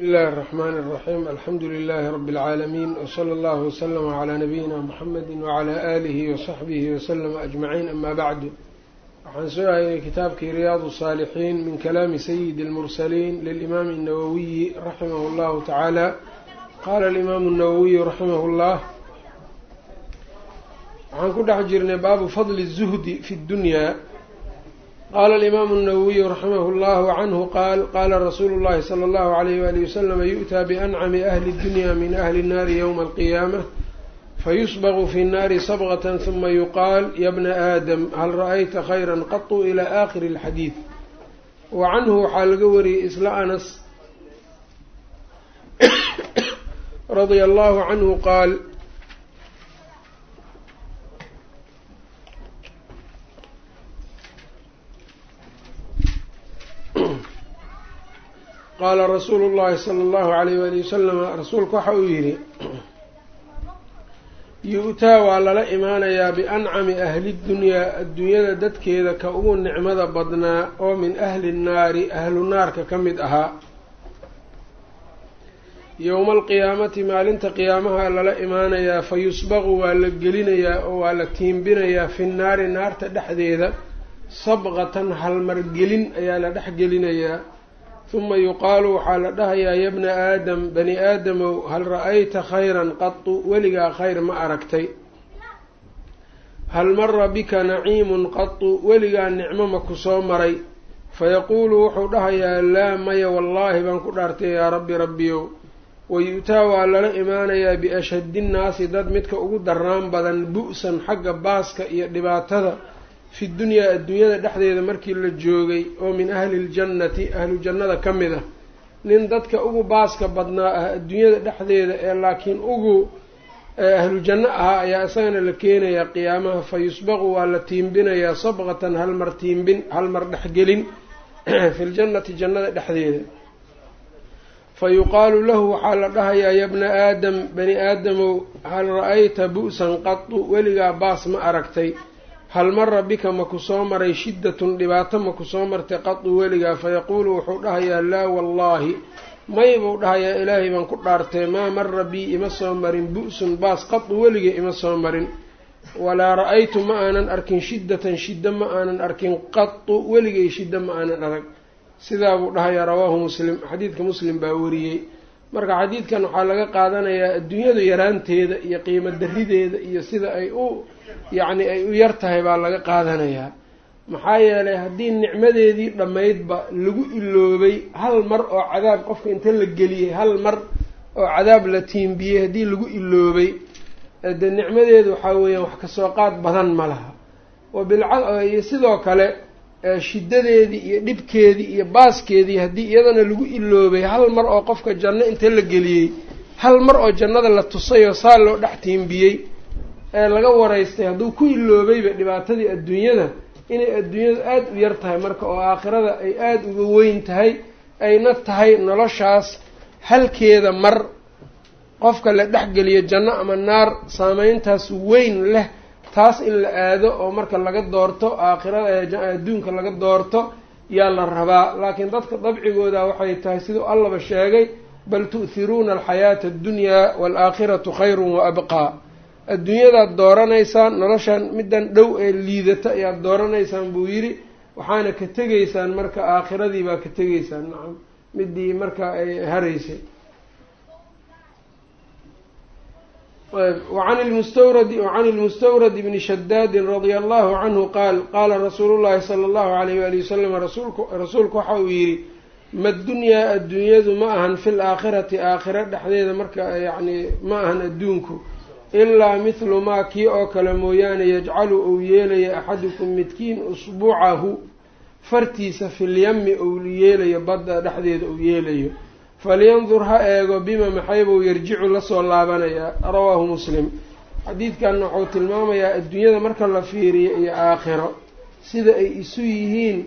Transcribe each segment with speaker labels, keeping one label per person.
Speaker 1: bismillahi araxmaani araxiim alxamdu lilaahi rabbi alcaalamiin wsala allahu waslama calaa nabiyina muxamedi wacalaa aalihi wasaxbihi wasalama ajmaciin amaa bacdu waxaan sugayay kitaabkii riyaadu saalixiin min kalaami sayidi almursaliin lilimaami annawowiyi raximahu llahu tacaala qaala alimaamu annawowiyu raximahu llah waxaan ku dhex jirnay baabu fadli zuhdi fi ddunyaa qala alimaamu الnawawiyu raximah اllahu canhu qaal qaala rasuulu اllahi salى اllahu alayh wali waslama yu'taa biancami ahli اdunya min ahli الnaari ywma alqiyaamah fayusbqu fi الnaari sabqaة huma yuqaal ya bna aadam hal ra'ayta khayra qatu ilى akhiri اlxadiid wa canhu waxaa laga wariyey isla anas radia allahu canhu qaal qaala rasuulu llahi sala allahu alayh wali wasalama rasuulku waxa uu yidhi yu-taa waa lala imaanayaa biancami ahli dunyaa adduunyada dadkeeda ka ugu nicmada badnaa oo min ahli nnaari ahlu naarka ka mid ahaa. Yowma alqiyaamati maalinta qiyaamaha lala imaanayaa fa yusbaqu waa la gelinayaa oo waa la tiimbinayaa fi nnaari naarta dhexdeeda sabqatan halmargelin ayaa la dhex gelinayaa huma yuqaalu waxaa la dhahayaa ya bna aadam bani aadamow hal ra'ayta khayran qatu weligaa khayr ma aragtay hal mara bika naciimun qatu weligaa nicmo ma ku soo maray fayaquulu wuxuu dhahayaa laa maya wallaahi baan ku dhaartay yaa rabbi rabbiyow wayu-taa waa lala imaanayaa biashhadi nnaasi dad midka ugu daraan badan bu-san xagga baaska iyo dhibaatada fi dunyaa adduunyada dhexdeeda markii la joogay oo min ahli ljannati ahlu jannada ka mid ah nin dadka ugu baaska badnaa ah adduunyada dhexdeeda ee laakiin ugu ahlu janno ahaa ayaa isagana la keenayaa qiyaamaha fa yusbaqu waa la tiimbinayaa sabqatan halmar tiimbin halmar dhexgelin fi ljannati jannada dhexdeeda. Fa yuqaalu lahu waxaa la dhahayaa ya bna aadam bani aadamow hal ra'ayta bu-san qatu weligaa baas ma aragtay hal mara bika ma ku soo maray shiddatun dhibaato ma ku soo martay qadu weligaa fayaquulu wuxuu dhahayaa laa wallaahi may buu dhahayaa ilaahay baan ku dhaartay maa mara bii ima soo marin bu-sun baas qadu weliga ima soo marin. Walaa ra'aytu ma aanan arkin shiddatan shiddo ma aanan arkin qadu weligay shiddo ma aanan arag. Sidaa buu dhahayaa rawaahu muslim xadiidka muslim baa wariyey. Marka xadiidkan waxaa laga qaadanayaa adduunyadu yaraanteeda iyo qiimo darideeda iyo sida ay u yacni ay u yar tahay baa laga qaadanayaa. Maxaa yeelay haddii nicmadeedii dhammaydba lagu iloobay hal mar oo cadaab qofka inta la geliyey hal mar oo cadaab la tiimbiyey haddii lagu iloobay dee nicmadeedu waxaa weeyaan wax ka soo qaad badan ma laha. Wabilciyo sidoo kale shiddadeedii iyo dhibkeedii iyo baaskeedii haddii iyadana lagu iloobay hal mar oo qofka janno inta la geliyey hal mar oo jannada la tusay oo saa loo dhex tiimbiyey ee laga waraystay hadduu ku iloobayba dhibaatadii adduunyada inay adduunyadu aada u yar tahay marka oo aakhirada ay aada uga weyn tahay ayna tahay noloshaas halkeeda mar qofka la dhexgeliyo janno ama naar saameyntaas weyn leh taas in la aado oo marka laga doorto aakhirada adduunka laga doorto yaa la rabaa. Laakiin dadka dabcigooda waxay tahay siduu allaba sheegay bal tu'hiruuna alxayaata addunyaa waalaakhiratu khayrun wa abqaa adduunyadaad dooranaysaan noloshan middan dhow ee liidata ayaad dooranaysaan buu yidhi waxaana ka tegaysaan marka aakhiradii baa ka tegaysaan. Nacam midii marka ay haraysay. Wacan lmustawradi wacan ilmustawradi bni shadaadin radia allahu canhu qaal qaala rasuulu llahi sala allahu alayh wali wasalam rasuulku waxa uu yidhi madunyaa adduunyadu ma ahan fi laakhirati aakhiro dhexdeeda marka yacni ma ahan adduunku ilaa mithlu maa kii oo kale mooyaane yajcalu uu yeelayo axadukum midkiin usbuucahu fartiisa filyami uu yeelayo badda dhexdeeda uu yeelayo falyandur ha eego bima maxaybuu yarjicu la soo laabanayaa rawaahu muslim xadiidkan wuxuu tilmaamayaa adduunyada marka la fiiriyo iyo aakhiro sida ay isu yihiin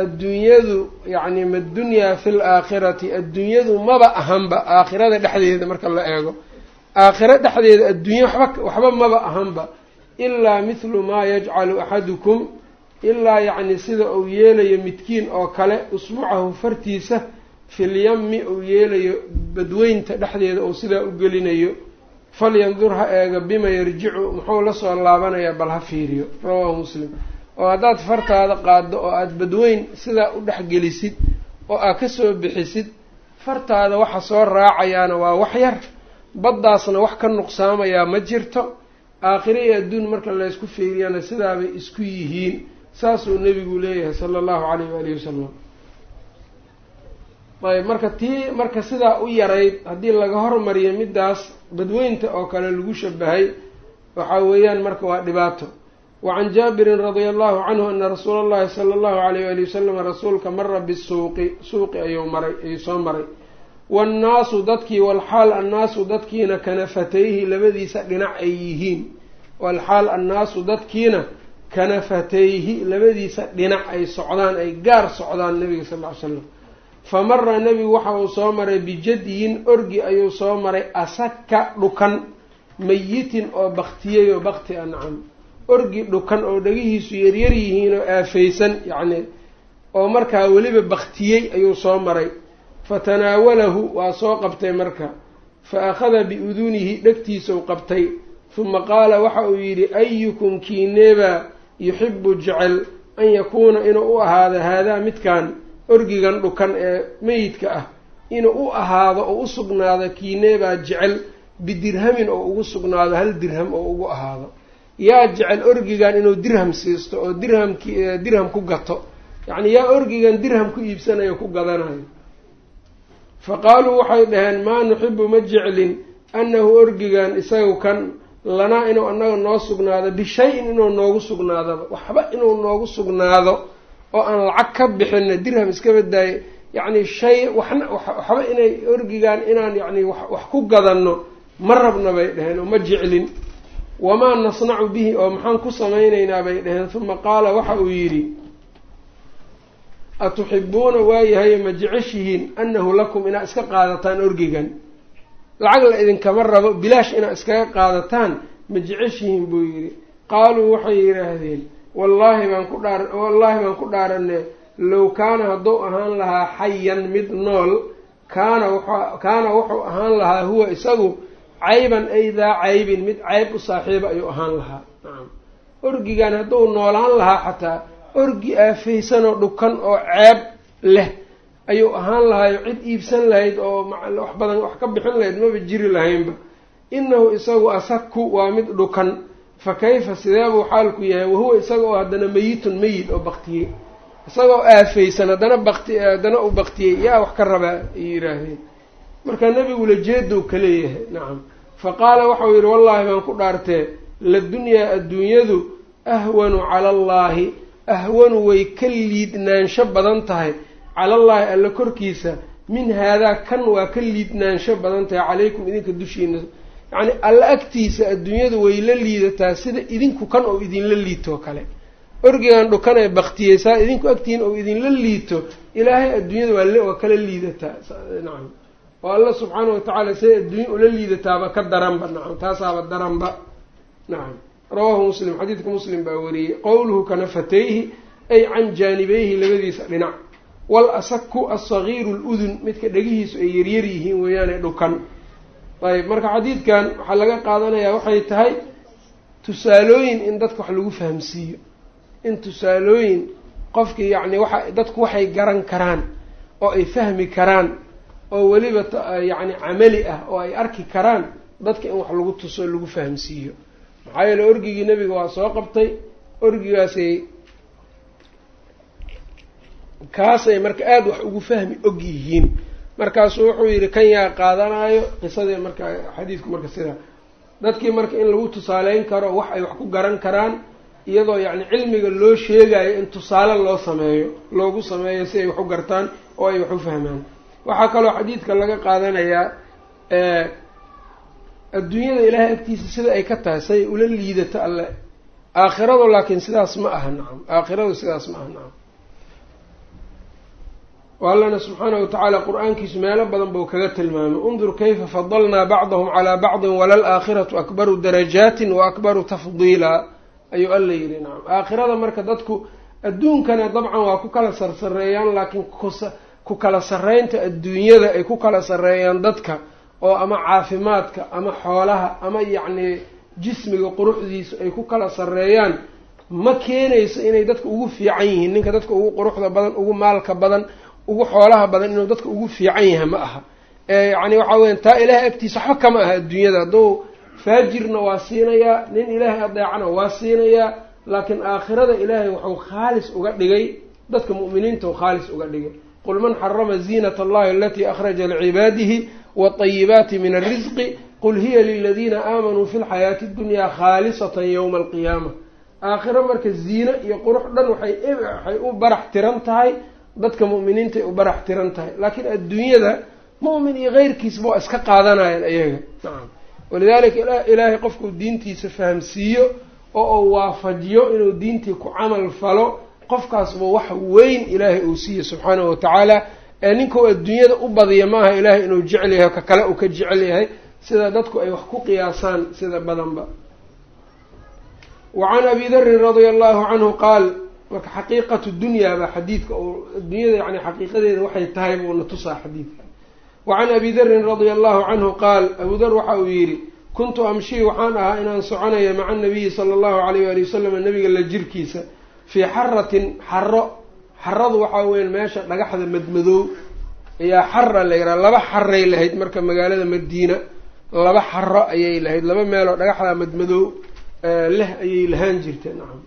Speaker 1: adduunyadu yacni madunyaa fi laakhirati adduunyadu maba ahanba aakhirada dhexdeeda marka la eego aakhiro dhexdeeda adduunye waxba waxba maba ahanba. Ilaa mithlu maa yajcalu axadukum ilaa yacni sida uu yeelayo midkiin oo kale usbuucahu fartiisa filyami uu yeelayo badweynta dhexdeeda uu sidaa u gelinayo. Falyandur ha eega bima yarjicu muxuu la soo laabanayaa bal ha fiiriyo. Rawaahu muslim. Oo haddaad fartaada qaaddo oo aada badweyn sidaa u dhexgelisid oo aad ka soo bixisid fartaada waxa soo raacayaana waa wax yar baddaasna wax ka nuqsaamayaa ma jirto. Aakhire iyo adduun marka laysku fiiriyana sidaabay isku yihiin. Saasuu nebigu leeyahay sala allahu calayh waalihi wasalam ayb marka tii marka sidaa u yarayd haddii laga hormariyo middaas badweynta oo kale lagu shabahay waxa weeyaan marka waa dhibaato. Wacan jaabirin radia allahu canhu ana rasuula allahi sala allahu alayh ali wasalam rasuulka mara bisuuqi suuqi ayuu maray ayuu soo maray waannaasu dadkii walxaal annaasu dadkiina kanafatayhi labadiisa dhinac ay yihiin walxaal annaasu dadkiina kanafatayhi labadiisa dhinac ay socdaan ay gaar socdaan nabiga sal ly slam fa mara nebigu waxa uu soo maray bijadyin orgi ayuu soo maray asaka dhukan mayitin oo baktiyey oo bakti a nacam orgi dhukan oo dhegihiisu yaryar yihiin oo aafeysan yacni oo markaa weliba baktiyey ayuu soo maray fatanaawalahu waa soo qabtay marka. Fa akhada biudunihi dhegtiisau qabtay. Huma qaala waxa uu yidhi ayukum kiineebaa yuxibu jecel an yakuuna inuu u ahaado haadaa midkan orgigan dhukan ee meyidka ah. Inuu u ahaado oo u sugnaado kiineebaa jecel bidirhamin oo ugu sugnaado hal dirham oo ugu ahaado. Yaa jecel orgigan inuu dirham siisto oo dirhamki dirham ku gato. Yacni yaa orgigan dirham ku iibsanayo ku gadanayo fa qaaluu waxay dhaheen maa nuxibu ma jeclin annahu orgigan isagu kan lanaa inuu annaga noo sugnaado bishay-in inuu noogu sugnaadoba waxba inuu noogu sugnaado oo aan lacag ka bixinna dirham iska badaaye yacni shay waxna waxba inay orgigan inaan yacni wax ku gadanno ma rabna bay dhaheen oo ma jeclin. Wamaa nasnacu bihi oo maxaan ku samaynaynaa bay dhaheen. Huma qaala waxa uu yidhi atuxibuuna waayahay ma jeceshihiin annahu lakum inaad iska qaadataan orgigan? Lacag la idinkama rabo bilaash inaad iskaga qaadataan ma jeceshihiin buu yidhi. Qaaluu waxay yidhaahdeen wallaahi baan ku dhaar wallaahi baan ku dhaaranne low kaana hadduu ahaan lahaa xayan mid nool kaana w kaana wuxuu ahaan lahaa huwa isagu cayban ay daa caybin mid cayb u saaxiiba ayuu ahaan lahaa. Nacam orgigan hadduu noolaan lahaa xataa orgi aafaysanoo dhukan oo ceeb leh. Ayuu ahaan lahaayo cid iibsan lahayd oo wax badan wax ka bixin lahayd maba jiri lahaynba. Inahu isagu asaku waa mid dhukan. Fa kayfa sidee buu xaalku yahay? Wahuwa isaga oo haddana meyitun meyid oo baktiyey. Isagoo aafaysan haddana bakti haddana uu baktiyey yaa wax ka rabaa ay yidhaahdeen. Marka nebigu lajeedow ka leeyahay nacam fa qaala waxau yidhi wallaahi baan ku dhaartee ladunyaa adduunyadu ahwanu cala allaahi ahwanu way ka liidnaansho badan tahay. Calallaahi alla korkiisa min haadaa kan waa ka liidnaansho badan tahay. Calaykum idinka dushiina yacni alla agtiisa adduunyadu way la liidataa sida idinku kan oo idinla liitoo kale. Orgigan dhukan ee baktiyeysaa idinku agtihiin oo idinla liito. Ilaahay adduunyada waa kala liidataa. Nacam. Oo alla subxaana watacaala siday adduunya ula liidataaba ka daranba nacam. Taasaaba daranba. Nacam rawaahu muslim xadiidka muslim baa wariyey qowluhu kanafatayhi ay can jaanibayhi labadiisa dhinac. Wal asaku alsagiiru ludun midka dhegihiisu ay yaryar yihiin weeyaane dhukan. Ayb marka xadiidkan waxaa laga qaadanayaa waxay tahay tusaalooyin in dadka wax lagu fahamsiiyo. In tusaalooyin qofkii yacni waxa dadku waxay garan karaan oo ay fahmi karaan oo weliba yacni camali ah oo ay arki karaan dadka in wax lagu tuso lagu fahamsiiyo maxaa yeele orgigii nebiga waa soo qabtay orgigaasay kaasay marka aada wax ugu fahmi og yihiin. Markaasuu wuxuu yidhi kan yaa qaadanayo qisadii marka xadiidku marka sidaa dadkii marka in lagu tusaaleyn karo wax ay wax ku garan karaan iyadoo yacni cilmiga loo sheegayo in tusaale loo sameeyo loogu sameeyo si ay wax u gartaan oo ay wax u fahmaan. Waxaa kaloo xadiidka laga qaadanayaa adduunyada ilaahay agtiisa sida ay ka tahay say ula liidato alle. Aakhiradu laakiin sidaas ma aha nacam aakhiradu sidaas ma aha nacam allana subxaana watacaala qur'aankiisu meelo badan buu kaga tilmaamay. Undur kayfa fadalnaa bacdahum calaa bacdin walalaakhiratu akbaru darajaatin wa akbaru tafdiila ayuu alla yidhi nacam aakhirada marka dadku adduunkana dabcan waa ku kala sarsareeyaan laakiin kus ku kala sarreynta adduunyada ay ku kala sarreeyaan dadka oo ama caafimaadka ama xoolaha ama yacnii jismiga quruxdiisu ay ku kala sarreeyaan ma keenayso inay dadka ugu fiican yihiin. Ninka dadka ugu quruxda badan ugu maalka badan ugu xoolaha badan inuu dadka ugu fiican yahay ma aha. Yacni waxa weya taa ilaahay agtiisa waxba kama aha adduunyada. Hadduu faajirna waa siinayaa nin ilaahay adeecana waa siinayaa laakiin aakhirada ilaahay wuxuu khaalis uga dhigay dadka mu'miniinta u khaalis uga dhigay. Qul man xarama ziinat allahi alatii akhraja licibaadihi watayibaati min alrisqi qul hiya liladiina aamanuu fi lxayaati اddunyaa khaalisatan yowma alqiyaama aakhiro marka ziino iyo qurux dhan waxay waxay u barax tiran tahay. Dadka mu'miniintay u barax tiran tahay. Laakiin adduunyada mu'min iyo keyrkiisba waa iska qaadanayaan ayaga nacam walidaalika ilaahay qofkuu diintiisa fahamsiiyo oo uu waafajiyo inuu diintii ku camal falo qofkaasba wax weyn ilaahay uu siiye subxaanahu watacaala ee ninkau adduunyada u badiya maaha ilaahay inuu jecel yahay ka kale uu ka jecel yahay sida dadku ay wax ku qiyaasaan sida badanba. Wa can abi darin radia allahu canhu qaal marka xaqiiqatu dunyaa xadiidka oo adduunyada yani xaqiiqadeeda waxay tahay buuna tusaa xadiidka. Wa can abi darin radia allahu canhu qaal abu dar waxa uu yidhi kuntu amshii waxaan ahaa inaan soconaya maca nabiyi sala allahu alayh waali wasalam nabiga la jirkiisa fii xaratin xaro xaradu waxaa weya meesha dhagaxda madmadoow ayaa xara la yidhaha laba xaray lahayd marka magaalada madiina laba xaro ayay lahayd laba meeloo dhagaxda madmadoow leh ayay lahaan jirteen. Nacam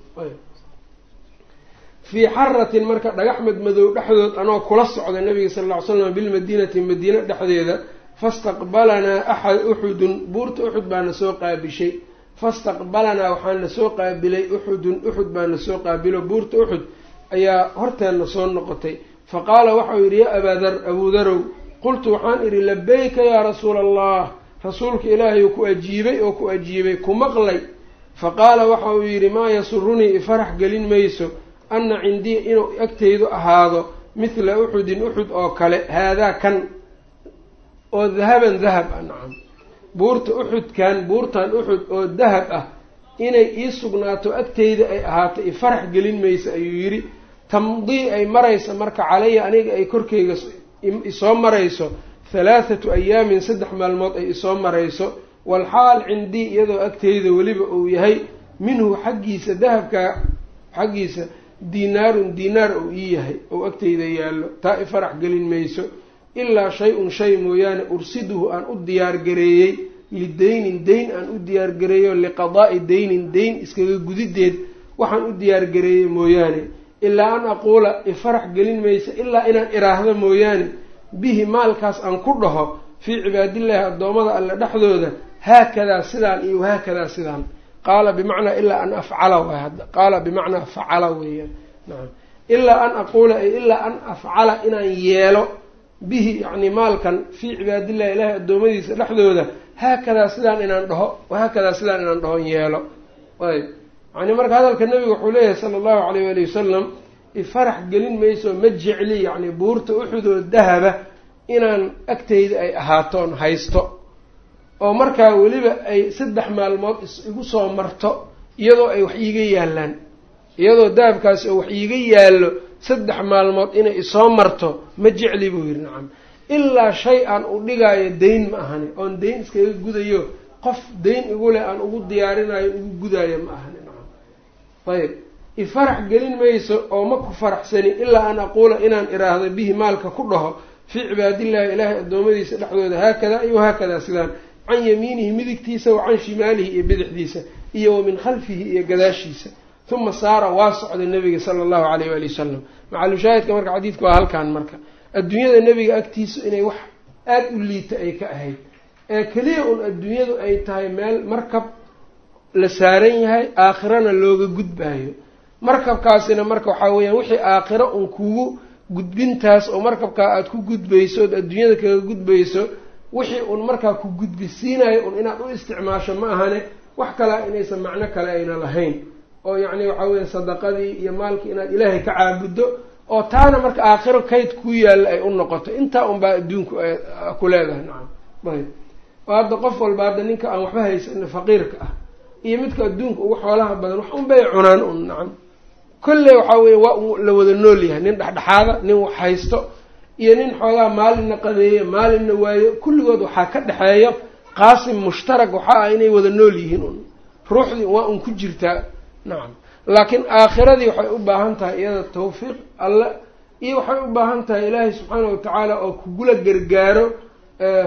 Speaker 1: fii xaratin marka dhagax madmadoow dhexdood anoo kula socda nabiga sala lla ly slam bilmadiinati madiina dhexdeeda fastaqbalanaa axad uxudun buurta uxud baana soo qaabishay. Fastaqbalanaa waxaana soo qaabilay uxudun uxud baana soo qaabilo buurta uxud ayaa horteenna soo noqotay. Fa qaala waxau yidhi yaa abaadar abuudarow qultu waxaan idhi labeyka yaa rasuula allah rasuulka ilaahay ku ajiibay oo ku ajiibay ku maqlay. Fa qaala waxa uu yidhi maa yasurunii ifarax gelin mayso anna cindii inuu agtaydu ahaado mithla uxudin uxud oo kale haadaa kan oo dahaban dahab ah nacam. Buurta uxudkan buurtan uxud oo dahab ah inay ii sugnaato agteyda ay ahaato ifarax gelin mayso ayuu yidhi tamdii ay marayso marka calaya aniga ay korkeyga isoo marayso halaathatu ayaamin saddex maalmood ay isoo marayso walxaal cindii iyadoo agteyda weliba uu yahay minhu xaggiisa dahabka xaggiisa diinaarun diinaar uu ii yahay ou agteyda yaallo taa ifarax gelin mayso ilaa shay-un shay mooyaane ursiduhu aan u diyaargareeyey lideynin deyn aan u diyaargareeyo liqadaa'i deynin deyn iskaga gudideed waxaan u diyaargareeyey mooyaane. Ilaa an aquula ifarax gelin maysa ilaa inaan iraahdo mooyaane bihi maalkaas aan ku dhaho fii cibaadillaahi addoommada alle dhexdooda haakadaa sidaan iyo haakadaa sidaan. Qaala bimacnaa ilaa an afcala waay qaala bimacnaa facala weeyaan. Nacam ilaa an aquula ay ilaa an afcala inaan yeelo bihi yacni maalkan fii cibaadillahi ilaahi addoommadiisa dhexdooda haakadaa sidaan inaan dhaho wahaakadaa sidaan inaan dhahon yeelo ayb yani marka hadalka nabiga wuxuu leeyahay sala allahu alayh waali wasalam ifarax gelin mayso ma jecli yacni buurta uxudoo dahaba inaan agteyda ay ahaatoon haysto oo markaa weliba ay saddex maalmood igu soo marto iyadoo ay wax iiga yaallaan iyadoo dahabkaasi oo wax iiga yaallo saddex maalmood inay isoo marto ma jecli buu yidhi nacam ilaa shay aan u dhigaayo deyn ma ahani. Oon deyn iskaga gudayo qof deyn igu leh aan ugu diyaarinayo ugu gudaayo ma ahani. Nacam ayb ifarax gelin mayso oo ma ku faraxsani ilaa an aquula inaan iraahdo bihi maalka ku dhaho fii cibaadillahi ilaahay addoommadiisa dhexdooda haakadaa iyo haakadaa sidaan can yamiinihi midigtiisa wa can shimaalihi iyo bidixdiisa iyo wa min khalfihi iyo gadaashiisa. Uma saara waa socday nabiga sala allahu alayh waali wasalam macalushaahidka marka xadiidka waa halkan marka adduunyada nebiga agtiisa inay wax aada u liita ay ka ahayd. Ee keliya un adduunyadu ay tahay meel markab la saaran yahay aakhirana looga gudbaayo. Markabkaasina marka waxaa weeyaan wixii aakhiro un kugu gudbintaas oo markabkaa aada ku gudbayso ood adduunyada kaga gudbayso wixii un markaa ku gudbisiinayo un inaad u isticmaasho ma ahane wax kalea inaysan macno kale ayna lahayn. Oo yacni waxaa weya sadaqadii iyo maalkii inaad ilaahay ka caabuddo oo taana marka aakhiro kayd ku yaalla ay u noqoto. Intaa unbaa adduunku ku leedahay nacam. Ayb oo hadda qof walba hadda ninka aan waxba haysanin faqiirka ah iyo midka adduunka ugu xoolaha badan wax un bay cunaan un nacam. Kolley waxaa weya waa la wada nool yahay. Nin dhexdhexaada nin wax haysto iyo nin xoogaa maalinna qadeeyo maalinna waayo. Kulligood waxaa ka dhexeeyo qaasim mushtarag waxaa ah inay wada nool yihiin un. Ruuxdii waa un ku jirtaa nacam laakiin aakhiradii waxay u baahan tahay iyada tawfiiq alle iyo waxay u baahan tahay ilaahay subxaana watacaala oo kugula gargaaro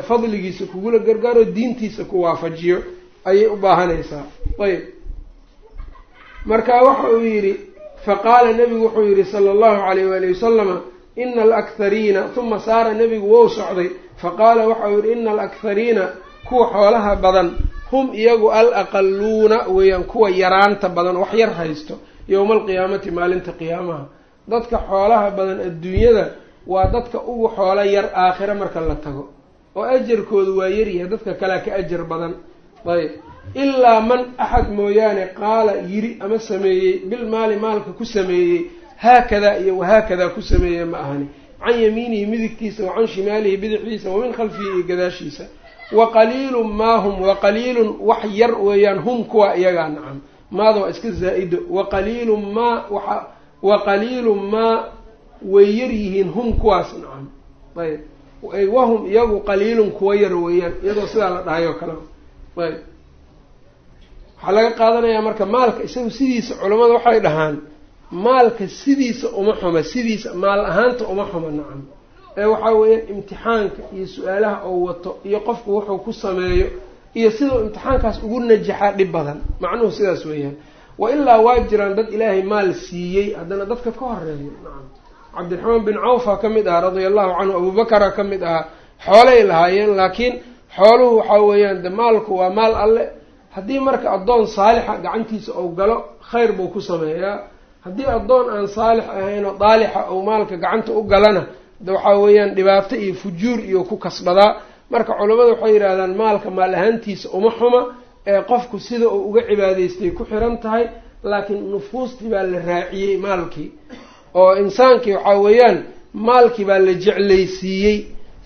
Speaker 1: fadligiisa kugula gargaaro diintiisa ku waafajiyo ayay u baahanaysaa. Ayb marka waxa uu yidhi faqaala nebigu wuxuu yidhi sala allahu calayh waali wasalama ina alakhariina uma saara nebigu wou socday. Faqaala waxau yidhi ina alakhariina kuwa xoolaha badan hum iyagu al aqaluuna weeyaan kuwa yaraanta badan wax yar haysto yowma alqiyaamati maalinta qiyaamaha. Dadka xoolaha badan adduunyada waa dadka ugu xoolo yar aakhiro marka la tago. Oo ajarkoodu waa yaryahay dadka kalea ka ajar badan. Ayb. Ilaa man axad mooyaane qaala yiri ama sameeyey bilmaali maalka ku sameeyey haakadaa iyo wahaakadaa ku sameeyey ma ahani. Can yamiinihi midigtiisa wa can shimaalihi bidixdiisa wa min khalfihi iyo gadaashiisa wa qaliilun maa hum wa qaliilun wax yar weeyaan hum kuwa iyagaa nacam. Maada waa iska zaa-ido wa qaliilun maa waxa wa qaliilun maa way yar yihiin hum kuwaas nacam. Ayb. Wahum iyagu qaliilun kuwa yar weeyaan iyadoo sidaa la dhahay oo kale. Ayb. Waxaa laga qaadanayaa marka maalka isagu sidiisa culammada waxay dhahaan maalka sidiisa uma xuma sidiisa maal ahaanta uma xuma nacam ee waxaa weeyaan imtixaanka iyo su'aalaha oo wato iyo qofku wuxuu ku sameeyo iyo sidau imtixaankaas ugu najaxaa dhib badan. Macnuhu sidaas weeyaan. Wa ilaa waa jiraan dad ilaahay maal siiyey haddana dadka ka horeeyo nacam. Cabdiraxmaan bin cawfa ka mid ahaa radia allahu canhu abubakara ka mid ahaa xoolay lahaayeen laakiin xooluhu waxaa weeyaan de maalku waa maal alle. Haddii marka addoon saalixa gacantiisa ou galo khayr buu ku sameeyaa. Haddii addoon aan saalix ahayn oo daalixa ou maalka gacanta u galana waxaa weeyaan dhibaato iyo fujuur iyo ku kasbadaa marka culammadu waxay yidhaahdaan maalka maal ahaantiisa uma xuma ee qofku sida uu uga cibaadaystay ku xiran tahay laakiin nufuustii baa la raaciyey maalkii. Oo insaankii waxaa weeyaan maalkii baa la jeclaysiiyey.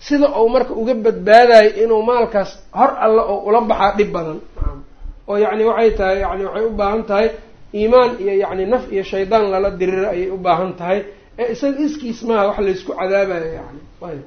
Speaker 1: Sida uu marka uga badbaadayo inuu maalkaas hor alle oo ula baxaa dhib badan. Oo yacni waxay tahay yani waxay u baahan tahay iimaan iyo yacni naf iyo shaydaan lala diriro ayay u baahan tahay ee isaga iskiis maaha wax laysku cadaabayo yani. Ayb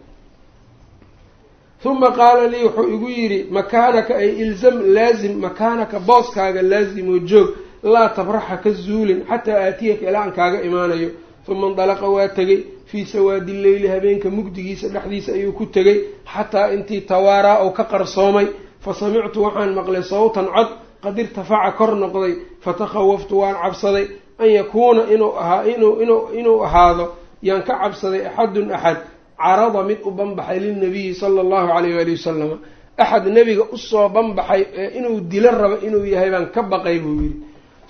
Speaker 1: uma qaala lii wuxuu igu yidhi makaanaka ay ilzam laazim makaanaka booskaaga laazimoo joog laa tabraxa ka zuulin xataa aatiyaka ilaa aan kaaga imaanayo. Uma indalaqa waa tegey fii sawaadi leyli habeenka mugdigiisa dhexdiisa ayuu ku tegey xataa intii tawaaraa oo ka qarsoomay. Fa samictu waxaan maqlay sawtan cod qad irtafaca kor noqday fatakhawaftu waan cabsaday an yakuuna inuu ahaa inuu inuu ahaado yaan ka cabsaday axadun axad carada mid u banbaxay lilnabiyi sala allahu calayh waali wasalama axad nebiga u soo banbaxay ee inuu dilo rabo inuu yahay baan ka baqay buu yidhi.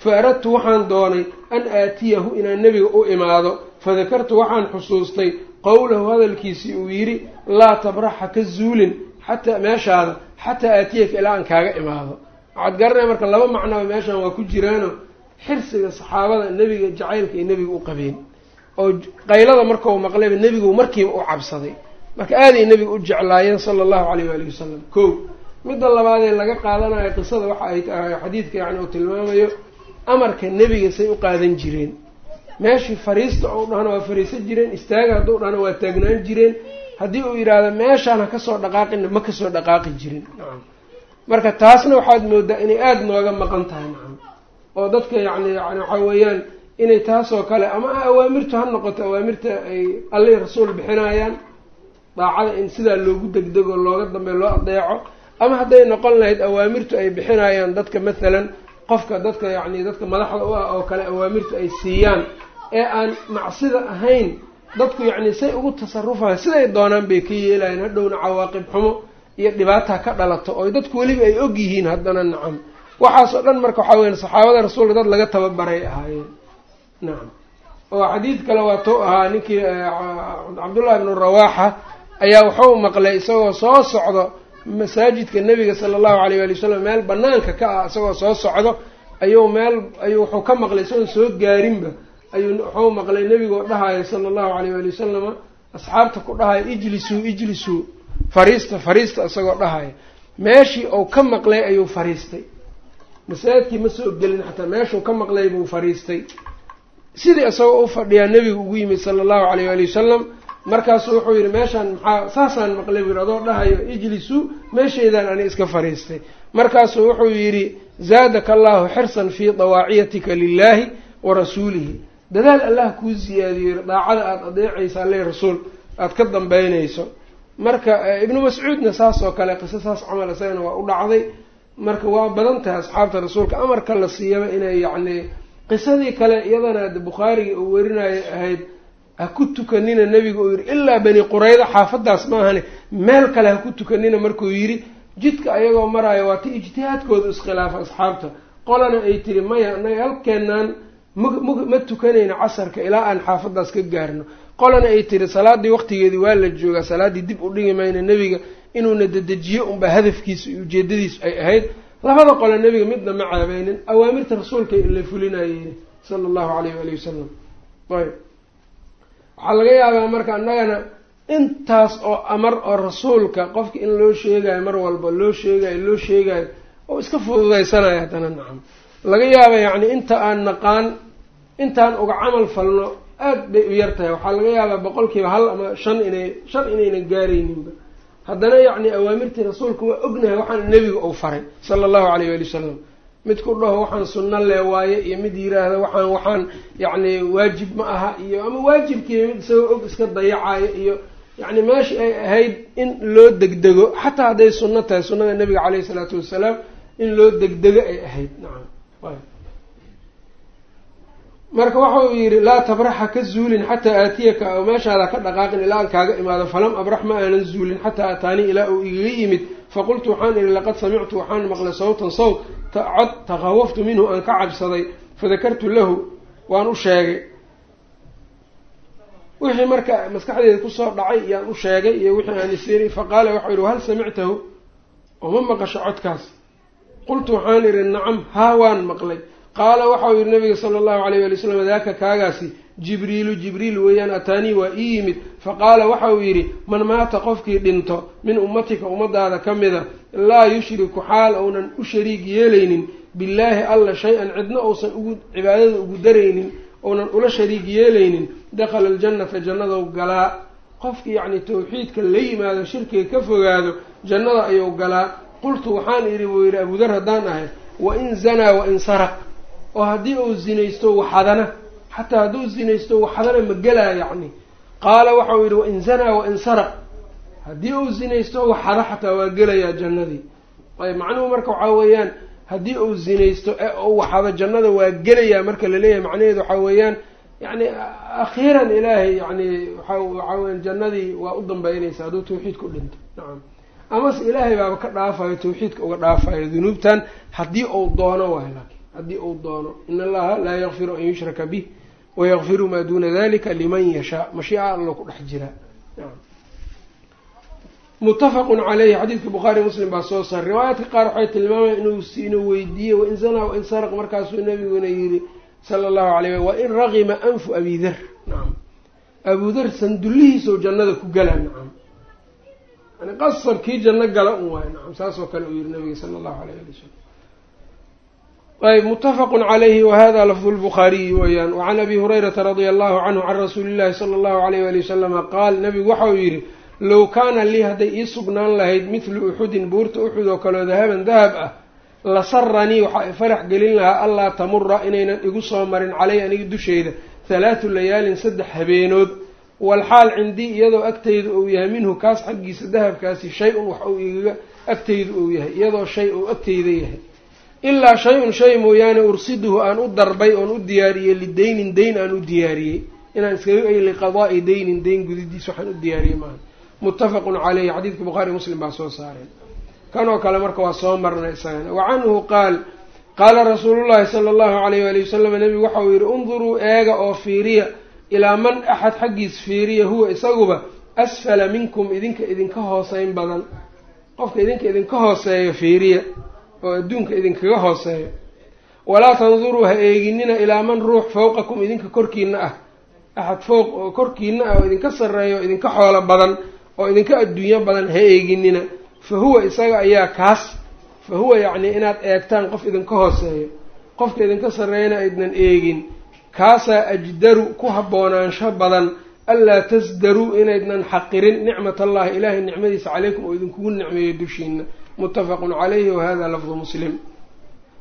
Speaker 1: Fa aradtu waxaan doonay an aatiyahu inaan nebiga u imaado. Fadakartu waxaan xusuustay qowlahu hadalkiisii uu yidhi laa tabraxa ka zuulin xataa meeshaada xataa aatiyaka ilaa aan kaaga imaado. Waxaad garanaya marka laba macnaba meeshaan waa ku jiraano xirsiga saxaabada nebiga jacaylka ay nebiga u qabeen. Oo qaylada markau maqlayba nebigu markiiba u cabsaday. Marka aaday nebiga u jeclaayeen sala allahu calayh waalihi wasalam ko midda labaadee laga qaadanayo qisada waxa ay tahay xadiidka yacni uu tilmaamayo amarka nebiga say u qaadan jireen. Meeshii fariista ou dhahna waa fariisan jireen istaaga hadduu dhahna waa taagnaan jireen. Haddii uu yidhaahdo meeshaan ha ka soo dhaqaaqina ma ka soo dhaqaaqi jirin. Marka taasna waxaad moodaa inay aada nooga maqan tahay oo dadka yacni yani waxaa weeyaan inay taasoo kale ama awaamirtu ha noqoto awaamirta ay allii rasuul bixinayaan daacada in sidaa loogu degdego looga dambe loo adeeco ama hadday noqon lahayd awaamirtu ay bixinayaan dadka mathalan qofka dadka yacni dadka madaxda u ah oo kale awaamirtu ay siiyaan ee aan macsida ahayn dadku yacni say ugu tasarufayan siday doonaan bay ka yeelayan hadhowna cawaaqib xumo iyo dhibaata ka dhalato oo dadku weliba ay og yihiin haddana nacam waxaasoo dhan marka waxaa weyan saxaabada rasuulka dad laga tababaray ahaayeen. Nacam oo xadiid kale waa tou ahaa ninkii cabdullahi ibnu rawaaxa ayaa wuxuu maqlay isagoo soo socdo masaajidka nebiga sala allahu alayh waali wasalam meel banaanka ka ah isagoo soo socdo ayuu meel ayuu wuxuu ka maqlay isagoon soo gaarinba. Ayuu wuxuu maqlay nebigoo dhahaya sala allahu alayh waali wasalama asxaabta ku dhahaya ijlisuu ijlisuu fariista fariista isagoo dhahaya meeshii uu ka maqlay ayuu fariistay masaajidkii ma soo gelin xataa meeshuu ka maqlay buu fariistay sidii isagoo u fadhiyaa nebigu ugu yimid sala allahu alayh waali wasalam markaasuu wuxuu yidhi meeshaan maxaa saasaan maqlay buu yidhi adoo dhahayo ijlisuu meeshaydaan ani iska fariistay markaasuu wuxuu yidhi zaadaka allahu xirsan fii dawaaciyatika lilaahi wa rasuulihi. Dadaal allah kuu siyaadiyo daacada aada adeecaysa alle rasuul aada ka dambeynayso marka ibnu mascuudna saas oo kale qiso saas camal isagana waa u dhacday marka waa badan tahay asxaabta rasuulka. Amarka la siiyaba inay yacni qisadii kale iyadana bukhaariga uu werinayo ahayd ha ku tukanina nebiga uu yidhi ilaa bani qurayda xaafadaas maahane meel kale ha ku tukanina markuu yidhi. Jidka ayagoo maraayo waa ti ijtihaadkooda iskhilaafa asxaabta. Qolana ay tiri maya anaga halkeenaan ma ma tukanayna casarka ilaa aan xaafadaas ka gaarno qolana ay tiri salaadii waqtigeedii waa la joogaa salaaddii dib u dhigi mayna nebiga inuuna dedejiyo unba hadafkiisa iyo ujeedadiisu ay ahayd. Labada qole nebiga midna ma ceebeynin awaamirta rasuulka la fulinayeen sala allahu alayh waali wasalam ayb. Waxaa laga yaabaa marka annagana intaas oo amar oo rasuulka qofka in loo sheegayo mar walba loo sheegayo loo sheegayo oo iska fududaysanayo haddana nacam laga yaaba yacni inta aan naqaan intaan uga camal falno aada bay u yar tahay. Waxaa laga yaabaa boqolkiiba hal ama shan inay shan inaynan gaarayninba. Haddana yacni awaamirtii rasuulka waa ognahay waxaan nebiga uu faray sala allahu alayh waali wasalam mid ku dhaho waxaan sunno lee waaye iyo mid yiraahda waxaan waxaan yacni waajib ma aha iyo ama waajibkiiba mid isagoo og iska dayacayo iyo yacni meesha ay ahayd in loo degdego. Xataa hadday sunno tahay sunnada nebiga caleyhi isalaatu wassalaam in loo degdego ay ahayd. Nacam marka waxa uu yidhi laa tabraxa ka zuulin xataa aatiyaka oo meeshaada ka dhaqaaqin ilaa aan kaaga imaado falam abrax ma aanan zuulin xataa ataanii ilaa uu igaga yimid. Faqultu waxaan idhi laqad samictu waxaan maqlay sawtan sawt cod takhawaftu minhu aan ka cabsaday fadakartu lahu waan u sheegay. Wixii marka maskaxdeeda ku soo dhacay yaan u sheegay iyo wixii aan isiri faqaala waxau yihi wahal samictahu? Oo ma maqasho codkaas. Qultu waxaan idhi nacam haa waan maqlay qaala waxau yihi nabiga sala allahu alayh wali slam daaka kaagaasi jibriilu jibriil weeyaan ataanii waa ii yimid. Faqaala uu yidhi man maata qofkii dhinto min ummatika ummadaada ka mida laa yushriku xaal ounan u shariig yeelaynin. Billaahi alla shay-an cidna uusan ugu cibaadada ugu daraynin ounan ula shariig yeelaynin. Dakhala aljannata jannadou galaa. Qofkii yacni tawxiidka la yimaado shirkiga ka fogaado jannada ayuu galaa. Qultu waxaan idhi buu yidhi abudar haddaan ahay wain zanaa wain saraq oo haddii uu zinaysto waxadana xataa hadduu zinaysto waxadana ma gelaa yacni. Qaala waxau yidhi wain zanaa wain saraq haddii uu zinaysto waxada xataa waa gelayaa jannadii. Ayb macnuhu marka waxaa weeyaan haddii uu zinaysto ee u waxado jannada waa gelayaa marka la leeyahay macnaheedu waxaa weeyaan yacni akhiiran ilaahay yani waxaa weyan jannadii waa u dambeynaysa hadduu tawxiid ku dhinto nacam amase ilaahay baaba ka dhaafayo tawxiidka uga dhaafayo dunuubtan haddii uu doono waay laakiin haddii uu doono in allaha laa yakfiru an yushraka bih wayakfiru maa duuna dalika liman yashaa. Mashiica allo ku dhex jiraa muttafaqun caleyhi xadiidka bukhaari muslim baa soo saaray. Riwaayaadka qaar waxay tilmaamayan inuu weydiiyey wain zanaa wain saraq markaasuu nabiguna yidhi sala allahu alay wain raqima anfu abi dar nacam abu dar sandullihiisoo jannada ku gala nacam yani qasab kii janno gala un waayo nacam saas oo kale uu yihi nabiga sala allahu alayh ali wasalam ayb mutafaqun calayhi wahada lafdu lbukhaariyi weeyaan wacan abi hurayrata radia allahu canhu can rasuuli illahi sala allahu alayh wali wasalama qaal nabigu waxa uu yidhi low kaana lii hadday ii sugnaan lahayd midlu uxudin buurta uxud oo kaleo dahaban dahab ah la saranii waxaa i farax gelin lahaa allaa tamura inaynan igu soo marin caley aniga dusheyda halaatu layaalin saddex habeenood walxaal cindii iyadoo agtayda uu yahay minhu kaas xaggiisa dahabkaasi shay-un wax uu igaga agtayda uu yahay iyadoo shay uu agtayda yahay ilaa shay-un shay mooyaane ursiduhu aan u darbay oon u diyaariyey lideynin deyn aan u diyaariyey. Inaan iskaga ay liqadaa'i deynin deyn gudidiis waxaan u diyaariyey maaha muttafaqun caleyhi xadiidka bukhaari muslim baa soo saareen kanoo kale marka waa soo marnay isagana wa canhu qaal qaala rasuulullahi sala allahu alayh waali wasalam nebigu waxa uu yidhi unduruu eega oo fiiriya ilaa man axad xaggiis fiiriya huwa isaguba asfala minkum idinka idinka hooseyn badan. Qofka idinka idinka hooseeyo fiiriya oo adduunka idinkaga hooseeyo. Walaa tanduruu ha eeginina ilaa man ruux fawqakum idinka korkiina ah. Axad fowq oo korkiina ah oo idinka sarreeya idinka xoolo badan oo idinka adduunyo badan ha eeginina. Fa huwa isaga ayaa kaas. Fa huwa yacnii inaad eegtaan qof idinka hooseeyo. Qofka idinka sarreeyana aydnan eegin. Kaasaa ajdaru ku haboonaansho badan. Anlaa tasdaruu inaydnan xaqirin. Nicmat allahi ilaahay nicmadiisa calaykum oo idinkugu nicmeeyo dushiina muttafaqun calayhi wahada lafdu muslim.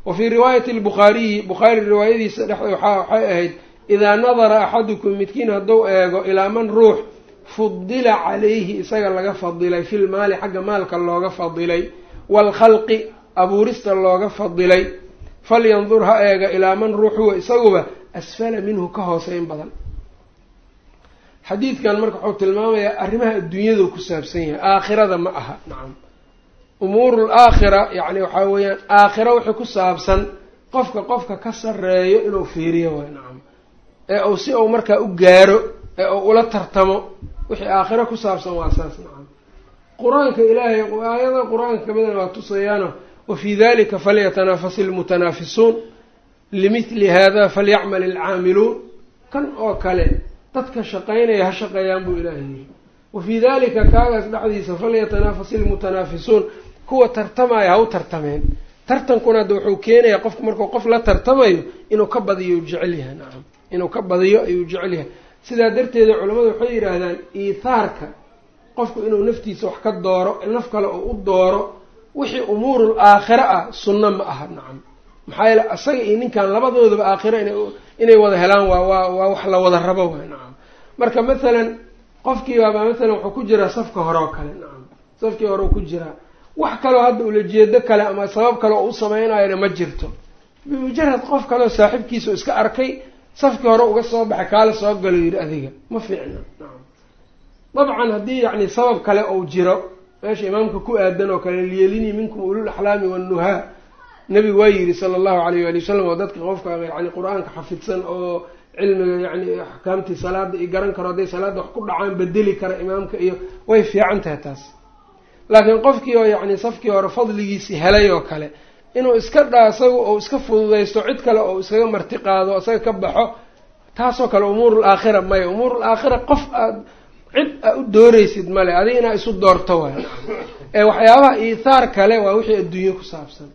Speaker 1: Wa fii riwaayati lbukhaariyi bukhaari riwaayadiisa dhexda waxay ahayd idaa nadara axadukum midkiin hadduu eego ilaa man ruux fudila calayhi isaga laga fadilay fil maali xagga maalka looga fadilay waalkhalqi abuurista looga fadilay falyandur ha eega ilaa man ruux huwa isaguba asfala minhu ka hooseyn badan. Xadiidkan marka wuxuu tilmaamayaa arrimaha adduunyadu ku saabsan yahay aakhirada ma aha nacam umuuru laakhira yacni waxaa weeyaan aakhira wixii ku saabsan qofka qofka ka sarreeyo inuu fiiriyo waay nacam ee uu si uu markaa u gaaro ee uu ula tartamo wixii aakhiro ku saabsan waa saas nacam qur'aanka ilaahay aayada qur'aanka kamidana waa tusayaano wafii dalika falyatanafasi lmutanaafisuun limithli hada falyacmal alcaamiluun. Kan oo kale dadka shaqaynaya ha shaqeeyaan buu ilaahay yiri wafii dalika kaagaas dhexdiisa falyatanafasi lmutanaafisuun kuwa tartamaya ha u tartameen. Tartankuna hadda wuxuu keenayaa qofku markuu qof la tartamayo inuu ka badiyo jecel yahay nacam inuu ka badiyo ayuu jecel yahay. Sidaa darteeda culamadu waxay yidhaahdaan iithaarka qofku inuu naftiisa wax ka dooro naf kale oo u dooro wixii umuurul aakhira ah sunno ma aha nacam maxaa yeele isaga iyo ninkan labadoodaba aakhiro ina inay wada helaan waa waa waa wax la wada rabo waay nacam marka mathalan qofkiibaaba mathalan wuxuu ku jiraa safka hore oo kale nacam safkii hore u ku jiraa wax kaleo hadda ulajeedo kale ama sabab kale oo u sameynayona ma jirto. Bimujarad qof kaleoo saaxiibkiisa iska arkay safkii hore uga soo baxay kaala soo galo yidhi adiga ma fiicna. Dabcan haddii yacni sabab kale ou jiro meesha imaamka ku aadan oo kale liyelinii minkum ulul axlaami wannuhaa nebigu waa yidhi sala allahu alayh waali wasalam oo dadka qofka yani qur'aanka xafidsan oo cilmiga yani axkaamtii salaada iyo garan karo hadday salaadda wax ku dhacaan bedeli kara imaamka iyo way fiican tahay taas laakiin qofkii oo yacni safkii hore fadligiisii helay oo kale inuu iska dhaa isaga ou iska fududaysto cid kale oo iskaga marti qaado isaga ka baxo taasoo kale umuurul aakhira maya umuurul aakhira qof aad cid aa u dooreysid male adiga inaa isu doorto waay. Ee waxyaabaha iithaar kale waa wixii adduunye ku saabsan.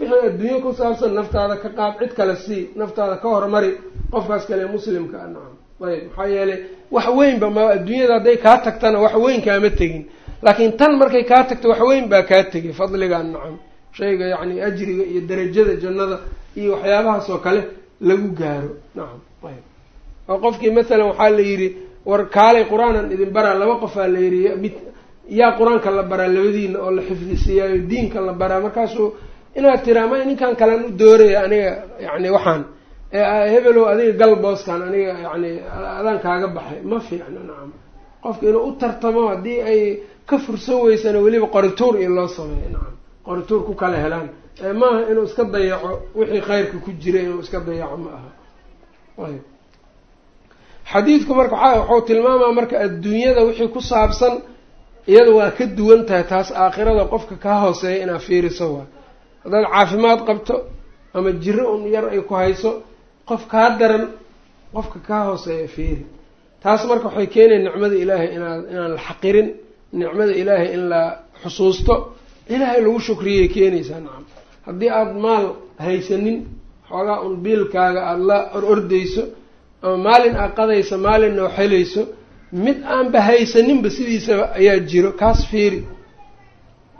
Speaker 1: Wixii adduunye ku saabsan naftaada ka qaad cid kale sii naftaada ka hormari qofkaas kale muslimka a nacam ayb maxaa yeelay wax weynba ma adduunyada hadday kaa tagtana wax weyn kaama tegin laakiin tan markay kaa tagto wax weyn baa kaa tegay fadligan nacam. Shayga yacni ajriga iyo darajada jannada iyo waxyaabahaas oo kale lagu gaaro. Nacam ayb oo qofkii mathalan waxaa la yidhi war kaalay qur'aanan idin baraa laba qofaa la yidhi mid yaa qur'aanka la baraa labadiina oo la xifdisiyaayo diinka la baraa. Markaasuu inaad tiraa may ninkan kalean u dooraya aniga yacni waxaan. Hebelow adiga gal booskan aniga yacni adaan kaaga baxay. Ma fiicno nacam. Qofka inuu u tartamo haddii ay ka fursan weysana weliba qorituur iyo loo sameeyo. Nacam. Qorituur ku kala helaan. Maaha inuu iska dayaco wixii khayrka ku jira inuu iska dayaco ma aha. Ayb xadiidku marka waa waxuu tilmaamaa marka adduunyada wixii ku saabsan iyada waa ka duwan tahay taas aakhirada qofka kaa hooseeya inaad fiiriso waa. Haddaad caafimaad qabto ama jiro un yar ay ku hayso qof kaa daran qofka kaa hooseeya fiiri. Taas marka waxay keenaya nicmada ilaahay inaad inaan la xaqirin nicmada ilaahay in la xusuusto ilaahay lagu shukriyay keenaysaa nacam. Haddii aada maal haysanin xoogaa un biilkaaga aada la or ordayso ama maalin aad qadayso maalinna xelayso mid aanba haysaninba sidiisaba ayaa jiro kaas fiiri.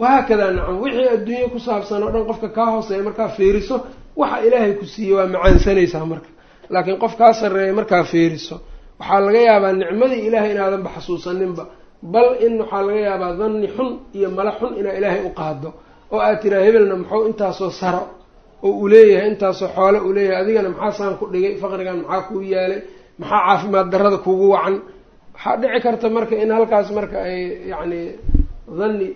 Speaker 1: Wahaakadaa nacam wixii adduunye ku saabsan oo dhan qofka kaa hooseeya markaa fiiriso waxa ilaahay ku siiyey waa macaansanaysaa marka. Laakiin qof kaa sarreeya markaa fiiriso waxaa laga yaabaa nicmadii ilaahay inaadanba xasuusaninba bal in waxaa laga yaabaa danni xun iyo mala xun inaa ilaahay u qaado oo aad tiraa hebelna muxuu intaasoo saro oo uu leeyahay intaasoo xoole uu leeyahay. Adigana maxaa saan ku dhigay? Faqrigan maxaa kuu yaalay? Maxaa caafimaad darrada kugu wacan? Waxaa dhici karta marka in halkaas marka ay yacni danni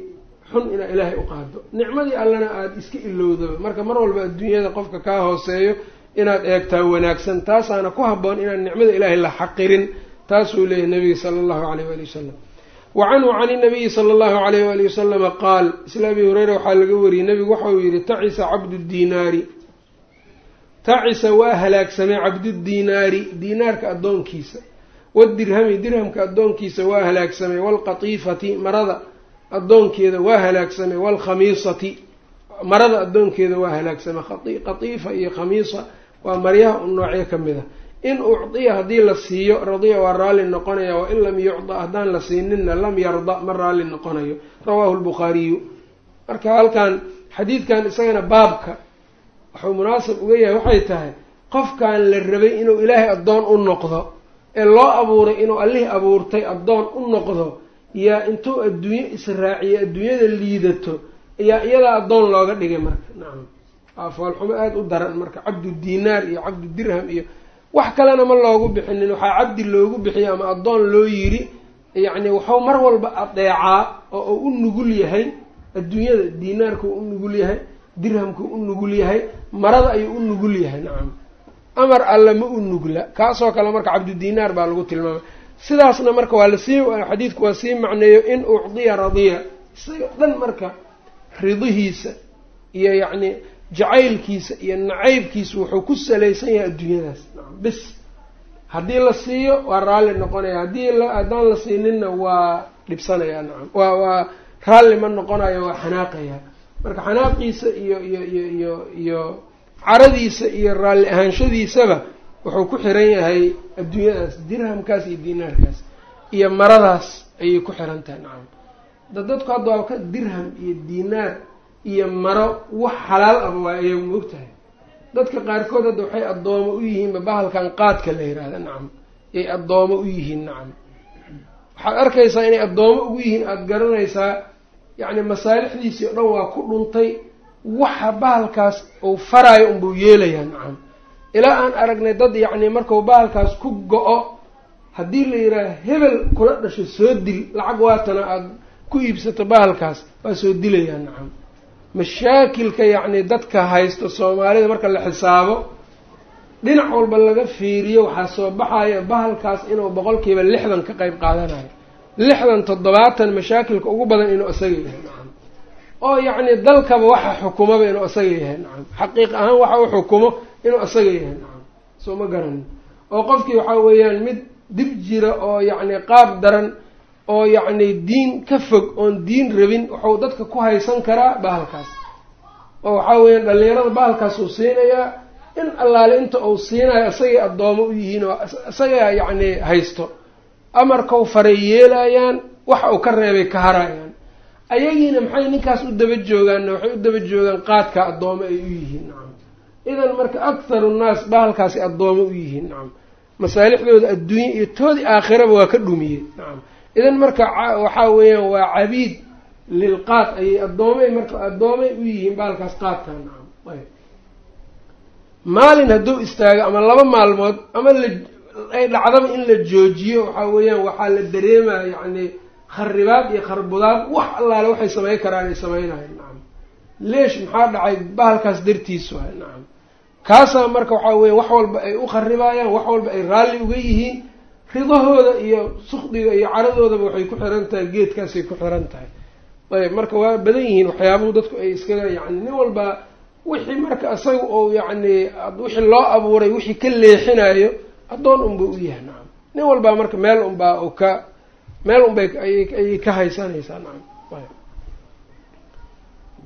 Speaker 1: xun inaa ilaahay u qaado. Nicmadii allana aada iska ilowdaba marka mar walba adduunyada qofka kaa hooseeyo inaad eegtaa wanaagsan taasaana ku habboon inaan nicmada ilaahay la xaqirin taasuu leeyahy nabiga sala allahu alayh waali wasalam wa canhu can inabiyi sala allahu alayh waali wasalama qaal isla abi hureyra waxaa laga wariyey nabigu waxauu yihi tacisa cabdu diinaari tacisa waa halaagsamay cabdudiinaari diinaarka addoonkiisa wadirhami dirhamka addoonkiisa waa halaagsamay waalqatiifati marada addoonkeeda waa halaagsamay waalkhamiisati marada addoonkeeda waa halaagsamay qatiifa iyo khamiisa waa maryaha un noocyo ka mid a in ucdiya haddii la siiyo radiya waa raalli noqonaya wain lam yucda haddaan la siininna lam yarda ma raalli noqonayo. Rawaahu lbukhaariyu marka halkan xadiidkan isagana baabka wuxuu munaasab uga yahay waxay tahay qofkan la rabay inuu ilaahay addoon u noqdo ee loo abuuray inuu allihii abuurtay addoon u noqdo yaa intuu adduunye israaciyo adduunyada liidato ayaa iyadaa addoon looga dhigay marka. Nacam afoolxumo aada u daran marka cabdu dinaar iyo cabdu dirham iyo wax kalena ma loogu bixinin waxaa cabdi loogu bixiyay ama addoon loo yiri yacni waxuu mar walba adeecaa oo uu u nugul yahay adduunyada dinaarkuu u nugul yahay dirhamkuu u nugul yahay marada ayuu u nugul yahay nacam amar alle ma u nugla kaasoo kale marka cabdudinaar baa lagu tilmaamay. Sidaasna marka waa la sii xadiidku waa sii macneeyo in ucdiya radiya isaga dhan marka ridihiisa iyo yacni jacaylkiisa iyo nacaybkiisa wuxuu ku salaysan yahay adduunyadaas. Bis. Haddii la siiyo waa raalli noqonaya. Haddii haddaan la siininna waa dhibsanaya. Nacam waa waa raalli ma noqonayo waa xanaaqaya. Marka xanaaqiisa iyo iyo iyo iyo iyo caradiisa iyo raalli ahaanshadiisaba wuxuu ku xiran yahay adduunyadaas dirhamkaas iyo dinaarkaas iyo maradaas ayay ku xiran tahay. Nacam da dadku hadda waa ka dirham iyo dinaar iyo maro wax xalaal aba waa ayagu ma og tahay dadka qaarkood hadda waxay addoomo u yihiinba bahalkan qaadka la yihahda nacam. Yay addoomo u yihiin nacam. Waxaad arkaysaa inay addoomo ugu yihiin aada garanaysaa yacni masaalixdiisii o dhan waa ku dhuntay waxa bahalkaas uu faraayo unbuu yeelayaa nacam. Ilaa aan aragnay dad yacni markuu bahalkaas ku go-o haddii la yidhaaha hebel kula dhasho soo dil lacag waatana aada ku iibsato bahalkaas waa soo dilayaa nacam mashaakilka yacni dadka haysto soomaalida marka la xisaabo dhinac walba laga fiiriyo waxaa soo baxaya bahalkaas inuu boqolkiiba lixdan ka qeyb qaadanayo lixdan toddobaatan mashaakilka ugu badan inuu isaga yahay nacam. Oo yacni dalkaba waxa xukumaba inuu isaga yahay nacam. Xaqiiq ahaan waxa uu xukumo inuu isaga yahay nacam. Soo ma garanin oo qofkii waxaa weeyaan mid dib jira oo yacni qaab daran oo yacni diin ka fog oon diin rabin wuxuu dadka ku haysan karaa bahalkaas oo waxaa weeyaan dhallinyarada bahalkaas uu siinayaa in allaale inta uu siinayo isagay addoomo u yihiin oo isagaa yacni haysto. Amarkau faray yeelayaan waxa uu ka reebay ka harayaan. Ayagiina maxay ninkaas u daba joogaanna waxay u daba joogaan qaadka addoomo ay u yihiin? Nacam idan marka akharu nnaas bahalkaasi addoomo u yihiin. Nacam masaalixdooda adduunye iyo toodii aakhiraba waa ka dhumiyey. Nacam idan marka waxaa weeyaan waa cabiid lilqaad ayay addoomay marka addoomay u yihiin bahalkaas qaadka nacam maalin hadduu istaago ama laba maalmood ama la ay dhacdaba in la joojiyo waxaa weeyaan waxaa la dareemaya yacni kharibaad iyo kharbudaad wax allaale waxay samayn karaan ay samaynayan nacam leesh maxaa dhacay bahalkaas dartiis waay nacam kaasaa marka waxaa weya wax walba ay u kharibaayaan wax walba ay raalli uga yihiin ridahooda iyo sukdiga iyo caradoodaba waxay ku xiran tahay geedkaasay ku xiran tahay. Ayb marka waa badan yihiin waxyaabuhu dadku ay iskaga yacni nin walba wixii marka isaga ou yacni wixii loo abuuray wixii ka leexinayo addoon unba u yahay nacam nin walbaa marka meel unbaa u ka meel unbay ayay ka haysanaysaa nacam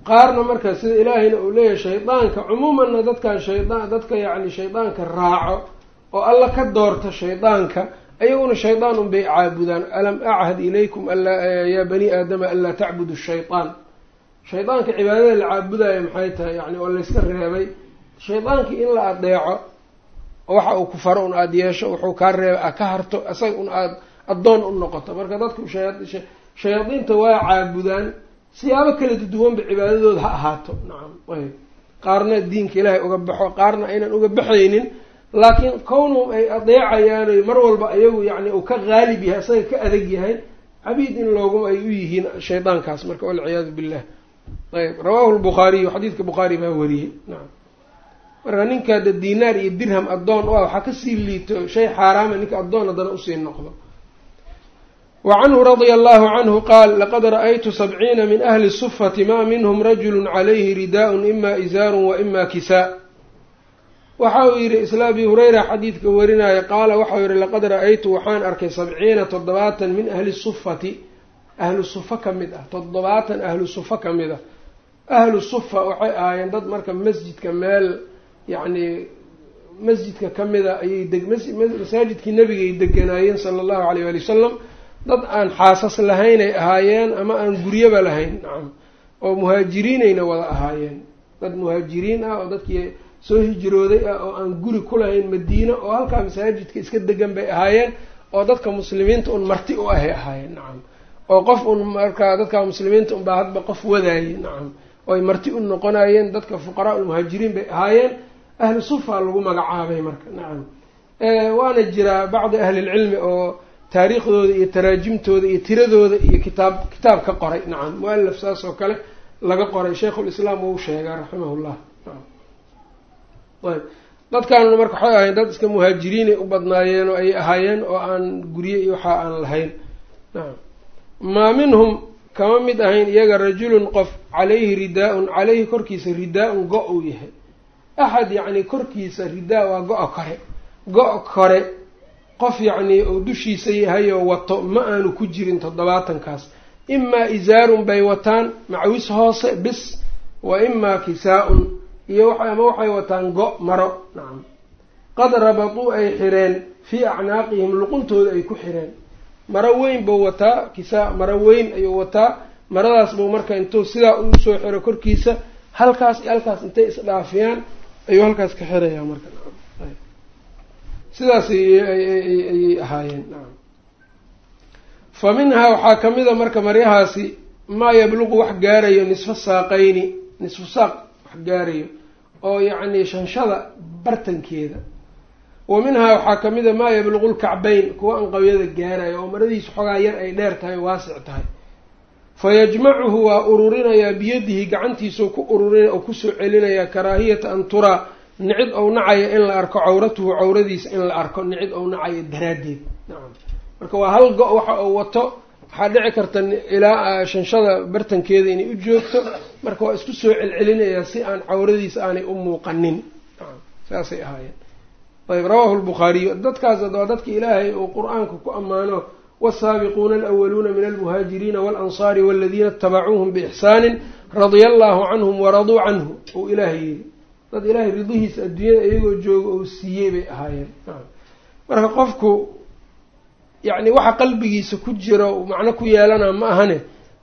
Speaker 1: qaarna marka sida ilaahayna uu leeyahay shaydaanka cumuumanna dadkan shaydaan dadka yacni shaydaanka raaco oo alla ka doorta shaydaanka ayaguna shaydaan unbay caabudaan alam achad ilaykum yaa bani aadama anlaa tacbudu shaydaan shaydaanka cibaadada la caabudayo maxay tahay? Yani oo layska reebay. Shaydaankii in la adeeco waxa uu ku faro un aada yeesho wuxuu kaa reebay a ka harto isaga un aada addoon u noqoto. Marka dadku shayaadiinta waa caabudaan siyaabo kala duwanba cibaadadooda ha ahaato. Nacam qaarna diinka ilaahay uga baxo qaarna aynan uga baxaynin laakiin kownhum ay adeecayaanoy mar walba ayagu yacni uu ka qaalib yahay isaga ka adag yahay cabiid in loogu ay u yihiin shaydaankaas marka walciyaadu billah. Ayb rawaahu lbukhaariyu xadiidka bukhaari baa wariyey. Nacam marka ninkaada dinaar iyo dirham addoon u ah waxaa ka sii liito shay xaaraama ninka addoon haddana u sii noqdo. Wa canhu radia allahu canhu qaal laqad ra'aytu sabciina min ahli sufati ma minhum rajulu calayhi ridaa'un ima izaarun wa ima kisaa waxa uu yidhi isla abi hureyra xadiidka warinaya qaala waxau yihi laqad ra'aytu waxaan arkay sabciina toddobaatan min ahli sufati ahlu sufa ka mid ah toddobaatan ahlu sufa ka mid ah. Ahlu sufa waxay ahaayeen dad marka masjidka meel yacni masjidka ka mida ayay deg masaajidkii nebigay deganaayeen sala allahu alayh waali wasalam dad aan xaasas lahaynay ahaayeen ama aan guryaba lahayn nacam oo muhaajiriinayna wada ahaayeen. Dad muhaajiriin ah oo dadkii soo hijrooday ah oo aan guri ku lahayn madiina oo halkaa masaajidka iska degan bay ahaayeen oo dadka muslimiinta un marti u ahay ahaayeen nacam oo qof un markaa dadka muslimiinta unbaa hadba qof wadaayey nacam oo ay marti u noqonayeen dadka fuqaraa ulmuhaajiriin bay ahaayeen ahlu sufa lagu magacaabay marka nacam waana jiraa bacdi ahlilcilmi oo taariikhdooda iyo taraajimtooda iyo tiradooda iyo kitaab kitaab ka qoray nacam mu'alaf saas oo kale laga qoray shaykhulislaam wuu sheegaa raximahullah ayb. Dadkaanuna marka waxay ahayn dad iska muhaajiriinay u badnaayeen oo ay ahaayeen oo aan gurye iyo waxaa aan lahayn. Nacam maa minhum kama mid ahayn iyaga rajulun qof calayhi ridaa-un caleyhi korkiisa ridaa-un go- uu yahay. Axad yacni korkiisa ridaa waa go-a kore go- kore qof yacnii uu dushiisa yahayoo wato ma aanu ku jirin toddobaatankaas imaa isaarun bay wataan macwis hoose bis wa imaa kisaa-un iyo ama waxay wataan go- maro. Nacam qad rabatuu ay xireen fii acnaaqihim luquntooda ay ku xireen. Maro weyn buu wataa kisaa maro weyn ayuu wataa. Maradaas buu marka intuu sidaa uu soo xiro korkiisa halkaas iyo halkaas intay isdhaafiyaan ayuu halkaas ka xirayaa marka. Sidaas ayay ahaayeen. Fa minhaa waxaa ka mid a marka maryahaasi maa yabluqu wax gaarayo nisfa saaqayni nisfu saaq wax gaarayo oo yacni shanshada bartankeeda. Wa minhaa waxaa ka mid maa yabluqu lkacbayn kuwa anqawyada gaarayo oo maradiisu xogaa yar ay dheer tahay waasic tahay. Fa yajmacuhu waa ururinayaa biyadihi gacantiisuu ku ururinaya oo ku soo celinayaa karaahiyata an turaa nicid ou nacayo in la arko cawratuhu cawradiisa in la arko nicid ou nacayo daraaddeed. Nacam marka waa hal go- waxa uu wato waxaa dhici karta ilaa shanshada bartankeeda inay u joogto. Marka waa isku soo celcelinayaa si aan cawradiisa aanay u muuqanin. Saasay ahaayeen. Ayb rawahu lbukhaariyu dadkaas waa dadka ilaahay uu qur'aanka ku ammaano wsaabiquuna alwaluuna min almuhaajiriina walansaari waladiina itabacuuhum biixsaanin radia allahu canhum waraduu canhu. Uu ilaahay yiri dad ilaahay ridihiisa adduunyada iyagoo jooga ou siiyey bay ahaayeen. Marka qofku yacni waxa qalbigiisa ku jiro macno ku yeelana ma ahane.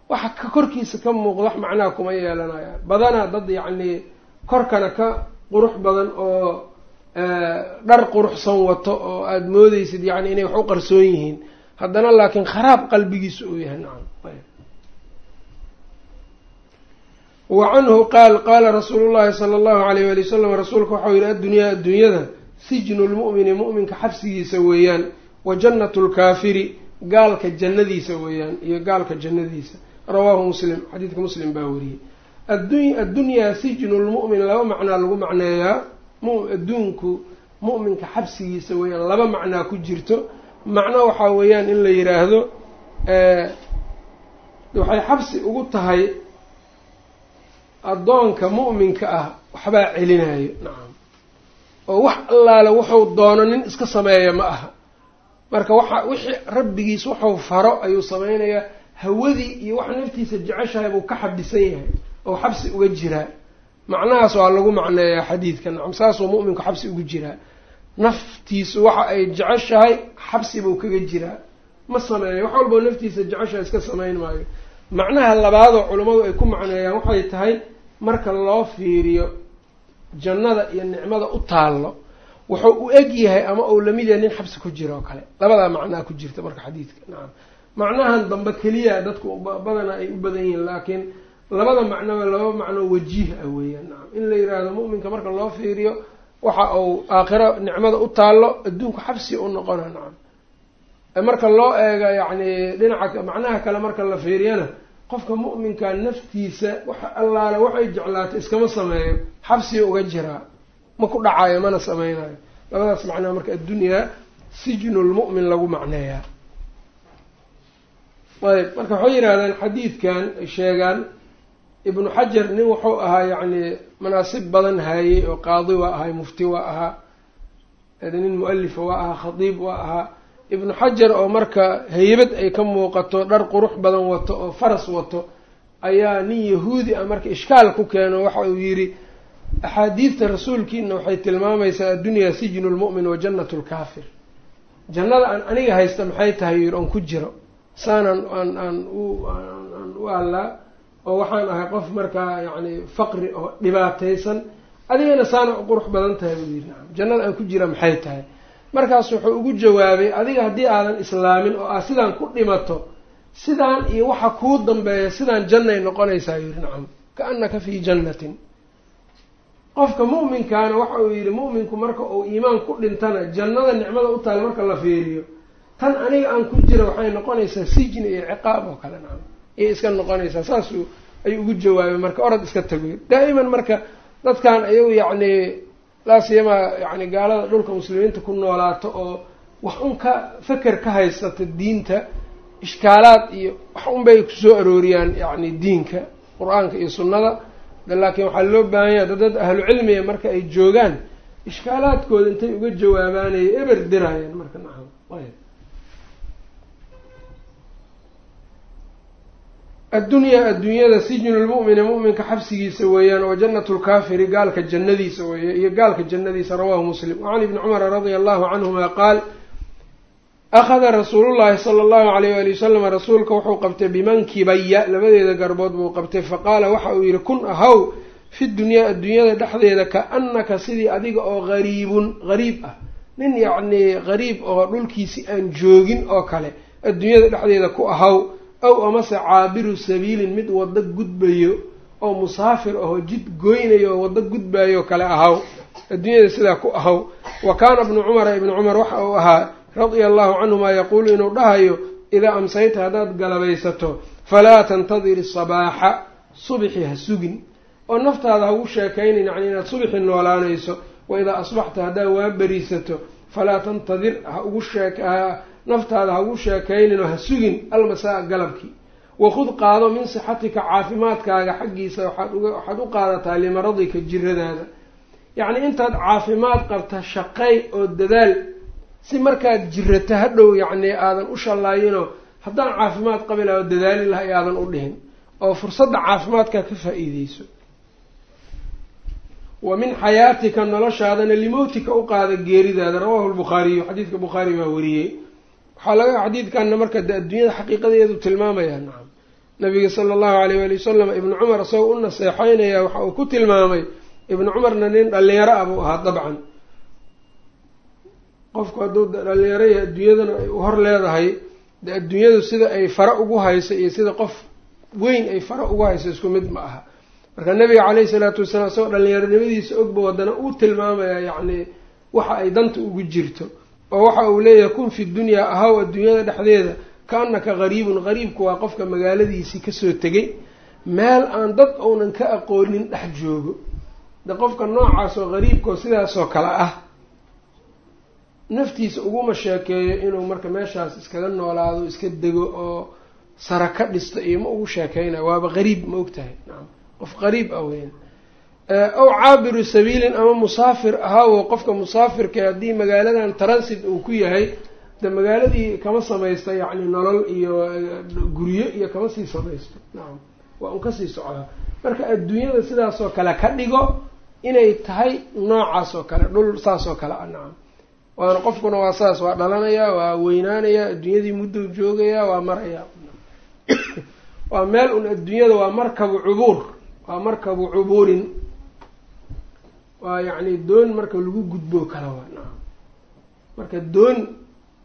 Speaker 1: Waxa ka korkiisa ka muuqda wax macnaha kuma yeelanaya badanaa dad yacni korkana ka qurux badan oo dhar quruxsan wato oo aada moodeysid yacni inay wax u qarsoon yihiin. Haddana laakiin kharaab qalbigiisa uu yahay nacam wa canhu qaal qaala rasuulu llahi sala allahu alayh wali wasalam rasuulka waxau yihi addunyaa adduunyada sijnu lmu'mini mu'minka xabsigiisa weeyaan wa jannatu lkaafiri gaalka jannadiisa weeyaan iyo gaalka jannadiisa. Rawaahu muslim xadiidka muslim baa wariyey. Addunyaa sijnu lmu'min laba macnaa lagu macneeyaa. Adduunku mu'minka xabsigiisa weeyaan laba macnaa ku jirto. Macno waxaa weeyaan in la yidhaahdo waxay xabsi ugu tahay addoonka mu'minka ah waxbaa celinayo nacam oo wax allaale wuxuu doono nin iska sameeya ma aha marka waxa wixii rabbigiis wuxuu faro ayuu sameynayaa hawadii iyo wax naftiisa jeceshahay buu ka xabisan yahay oo xabsi uga jiraa macnahaas waa lagu macneeyaa xadiidka nacam saasuu mu'minku xabsi ugu jiraa naftiisu waxa ay jeceshahay xabsi buu kaga jiraa ma sameeyo wax walboo naftiisa jeceshahay iska sameyn maayo. Macnaha labaadoo culummadu ay ku macneeyaan waxay tahay marka loo fiiriyo jannada iyo nicmada u taallo wuxuu u eg yahay ama uu la mid yahay nin xabsi ku jira oo kale. Labadaa macnaa ku jirta marka xadiidka. Nacam macnahan dambe keliya dadku badanaa ay u badan yihiin laakiin labada macnoba laba macno wajiih ah weeyaan. Nacam in la yidhaahdo mu'minka marka loo fiiriyo waxa uu aakhiro nicmada u taallo adduunku xabsi u noqona. Nacam marka loo eego yacni dhinaca macnaha kale marka la fiiriyana qofka mu'minka naftiisa waxa allaale waxay jeclaatay iskama sameeyo xabsiga uga jiraa ma ku dhacayo mana sameynayo labadaas macnaa marka addunyaa sijnu lmu'min lagu macneeyaa. Ayb marka waxay yidhahdaan xadiidkan ay sheegaan ibnu xajar nin wuxuu ahaa yacni manaasib badan haayey oo qaadi waa ahay mufti waa ahaa nin mu'alifa waa ahaa khadiib waa ahaa. Ibnu xajar oo marka heybad ay ka muuqato dhar qurux badan wato oo faras wato ayaa nin yahuudi ah marka ishkaal ku keeno waxa uu yidhi axaadiidta rasuulkiina waxay tilmaamaysaa addunyaa sijnu lmu'min wa jannatu lkaafir jannada aan aniga haysta maxay tahay yir oon ku jiro saanaan aan aan u aan u allaa oo waxaan ahay qof markaa yacni faqri oo dhibaataysan adigana saana qurux badan tahay buu yidhi nacam jannada aan ku jira maxay tahay markaas wuxuu ugu jawaabay adiga haddii aadan islaamin oo aad sidaan ku dhimato sidaan iyo waxa kuu dambeeya sidaan jannay noqonaysaa yidhi nacam ka-annaka fii jannatin qofka mu'minkaana waxa uu yidhi mu'minku marka uu iimaan ku dhintana jannada nicmada u taal marka la fiiriyo tan aniga aan ku jira waxay noqonaysaa sijni iyo ciqaab oo kale nacam ayay iska noqonaysaa saasuu ayuu ugu jawaabay marka orad iska tagoy daa'iman marka dadkan ayagu yacni laasiyamaa yani gaalada dhulka muslimiinta ku noolaato oo wax un ka feker ka haysata diinta ishkaalaad iyo wax unbay ku soo arooriyaan yacni diinka qur'aanka iyo sunnada laakiin waxaa loo baahan yaha dad ahlu cilmiga marka ay joogaan ishkaalaadkooda intay uga jawaabaanaya eber dirayaan marka nacam addunyaa adduunyada sijnu lmu'mini mu'minka xabsigiisa weeyaan wa jannatu lkaafiri gaalka jannadiisa weeye iyo gaalka jannadiisa rawaahu muslim. Wacan ibni cumara radia allahu canhuma qaal akhada rasuulullahi sala allahu alayh waali wasalam rasuulka wuxuu qabtay bimankibaya labadeeda garbood buu qabtay faqaala waxa uu yihi kun ahaw fi dunyaa adduunyada dhexdeeda ka-annaka sidii adiga oo gariibun gariib ah nin yacnii gariib oo dhulkiisi aan joogin oo kale adduunyada dhexdeeda ku ahaw aw amase caabiru sabiilin mid waddo gudbayo oo musaafir ahoo jid goynayo oo waddo gudbayo kale ahaw adduunyada sidaa ku ahaw wa kaana ibnu cumara ibnu cumar waxa uu ahaa radia allahu canhumaa yaquulu inuu dhahayo idaa amsayta haddaad galabaysato falaa tantadiri sabaaxa subxi ha sugin. Oo naftaada hagu sheekaynin yacni inaad subxi noolaanayso wa idaa asbaxta haddaad waa beriisato falaa tantadir ha ugu sheek naftaada hagu sheekaynin oo ha sugin almasaa galabkii. Wakhud qaado min sixatika caafimaadkaaga xaggiisa waxaad u qaadataa limaradika jiradaada yacni intaad caafimaad qabta shaqay oo dadaal si markaad jirata hadhow yacni aadan u shallaayinoo haddaan caafimaad qabi laha oo dadaali laha i aadan u dhihin oo fursadda caafimaadkaa ka faa-iideyso. Wa min xayaatika noloshaadana limowtika u qaada geeridaada rawaahu lbukhaariyu xadiidka bukhaari baa wariyey. Waxaa laga xadiidkanna marka de adduunyada xaqiiqadeedu tilmaamayaa nacam nabiga sala allahu alayh waali wasalam ibnu cumar isagoo u naseexeynaya waxa uu ku tilmaamay ibnu cumarna nin dhallinyaro ah buu ahaa dabcan qofku hadduu dhallinyaro yahay adduunyadana ay u hor leedahay de adduunyadu sida ay fara ugu hayso iyo sida qof weyn ay fara ugu hayso isku mid ma aha. Marka nabiga caleyhi salaatu wasalaam isagoo dhallinyaronimadiisa ogba haddana uu tilmaamayaa yacni waxa ay danta ugu jirto oo waxa uu leeyahay kun fi dunyaa ahaw adduunyada dhexdeeda ka-annaka gariibun gariibku waa qofka magaaladiisii ka soo tegay meel aan dad uunan ka aqoonin dhex joogo. De qofka noocaas oo gariibkao sidaasoo kale ah naftiisa uguma sheekeeyo inuu marka meeshaas iskaga noolaado iska dego oo sara ka dhista iyo ma ugu sheekeynayo waaba gariib ma og tahay nacam qof qariib ah weyn. Aw caabiru sabiilin ama musaafir ahaawo qofka musaafirka haddii magaaladan transit uu ku yahay de magaaladii kama samaysta yacni nolol iyo guryo iyo kama sii samaysto. Nacam waa un ka sii socdaa marka adduunyada sidaasoo kale ka dhigo inay tahay noocaas oo kale dhul saas oo kale ah. Nacam waana qofkuna waa saas waa dhalanayaa waa weynaanayaa adduunyadii muddou joogayaa waa marayaa waa meel un adduunyada waa markabu cubuur waa markabu cubuurin. Waa yacni doon marka lagu gudbo kala waa nacam marka doon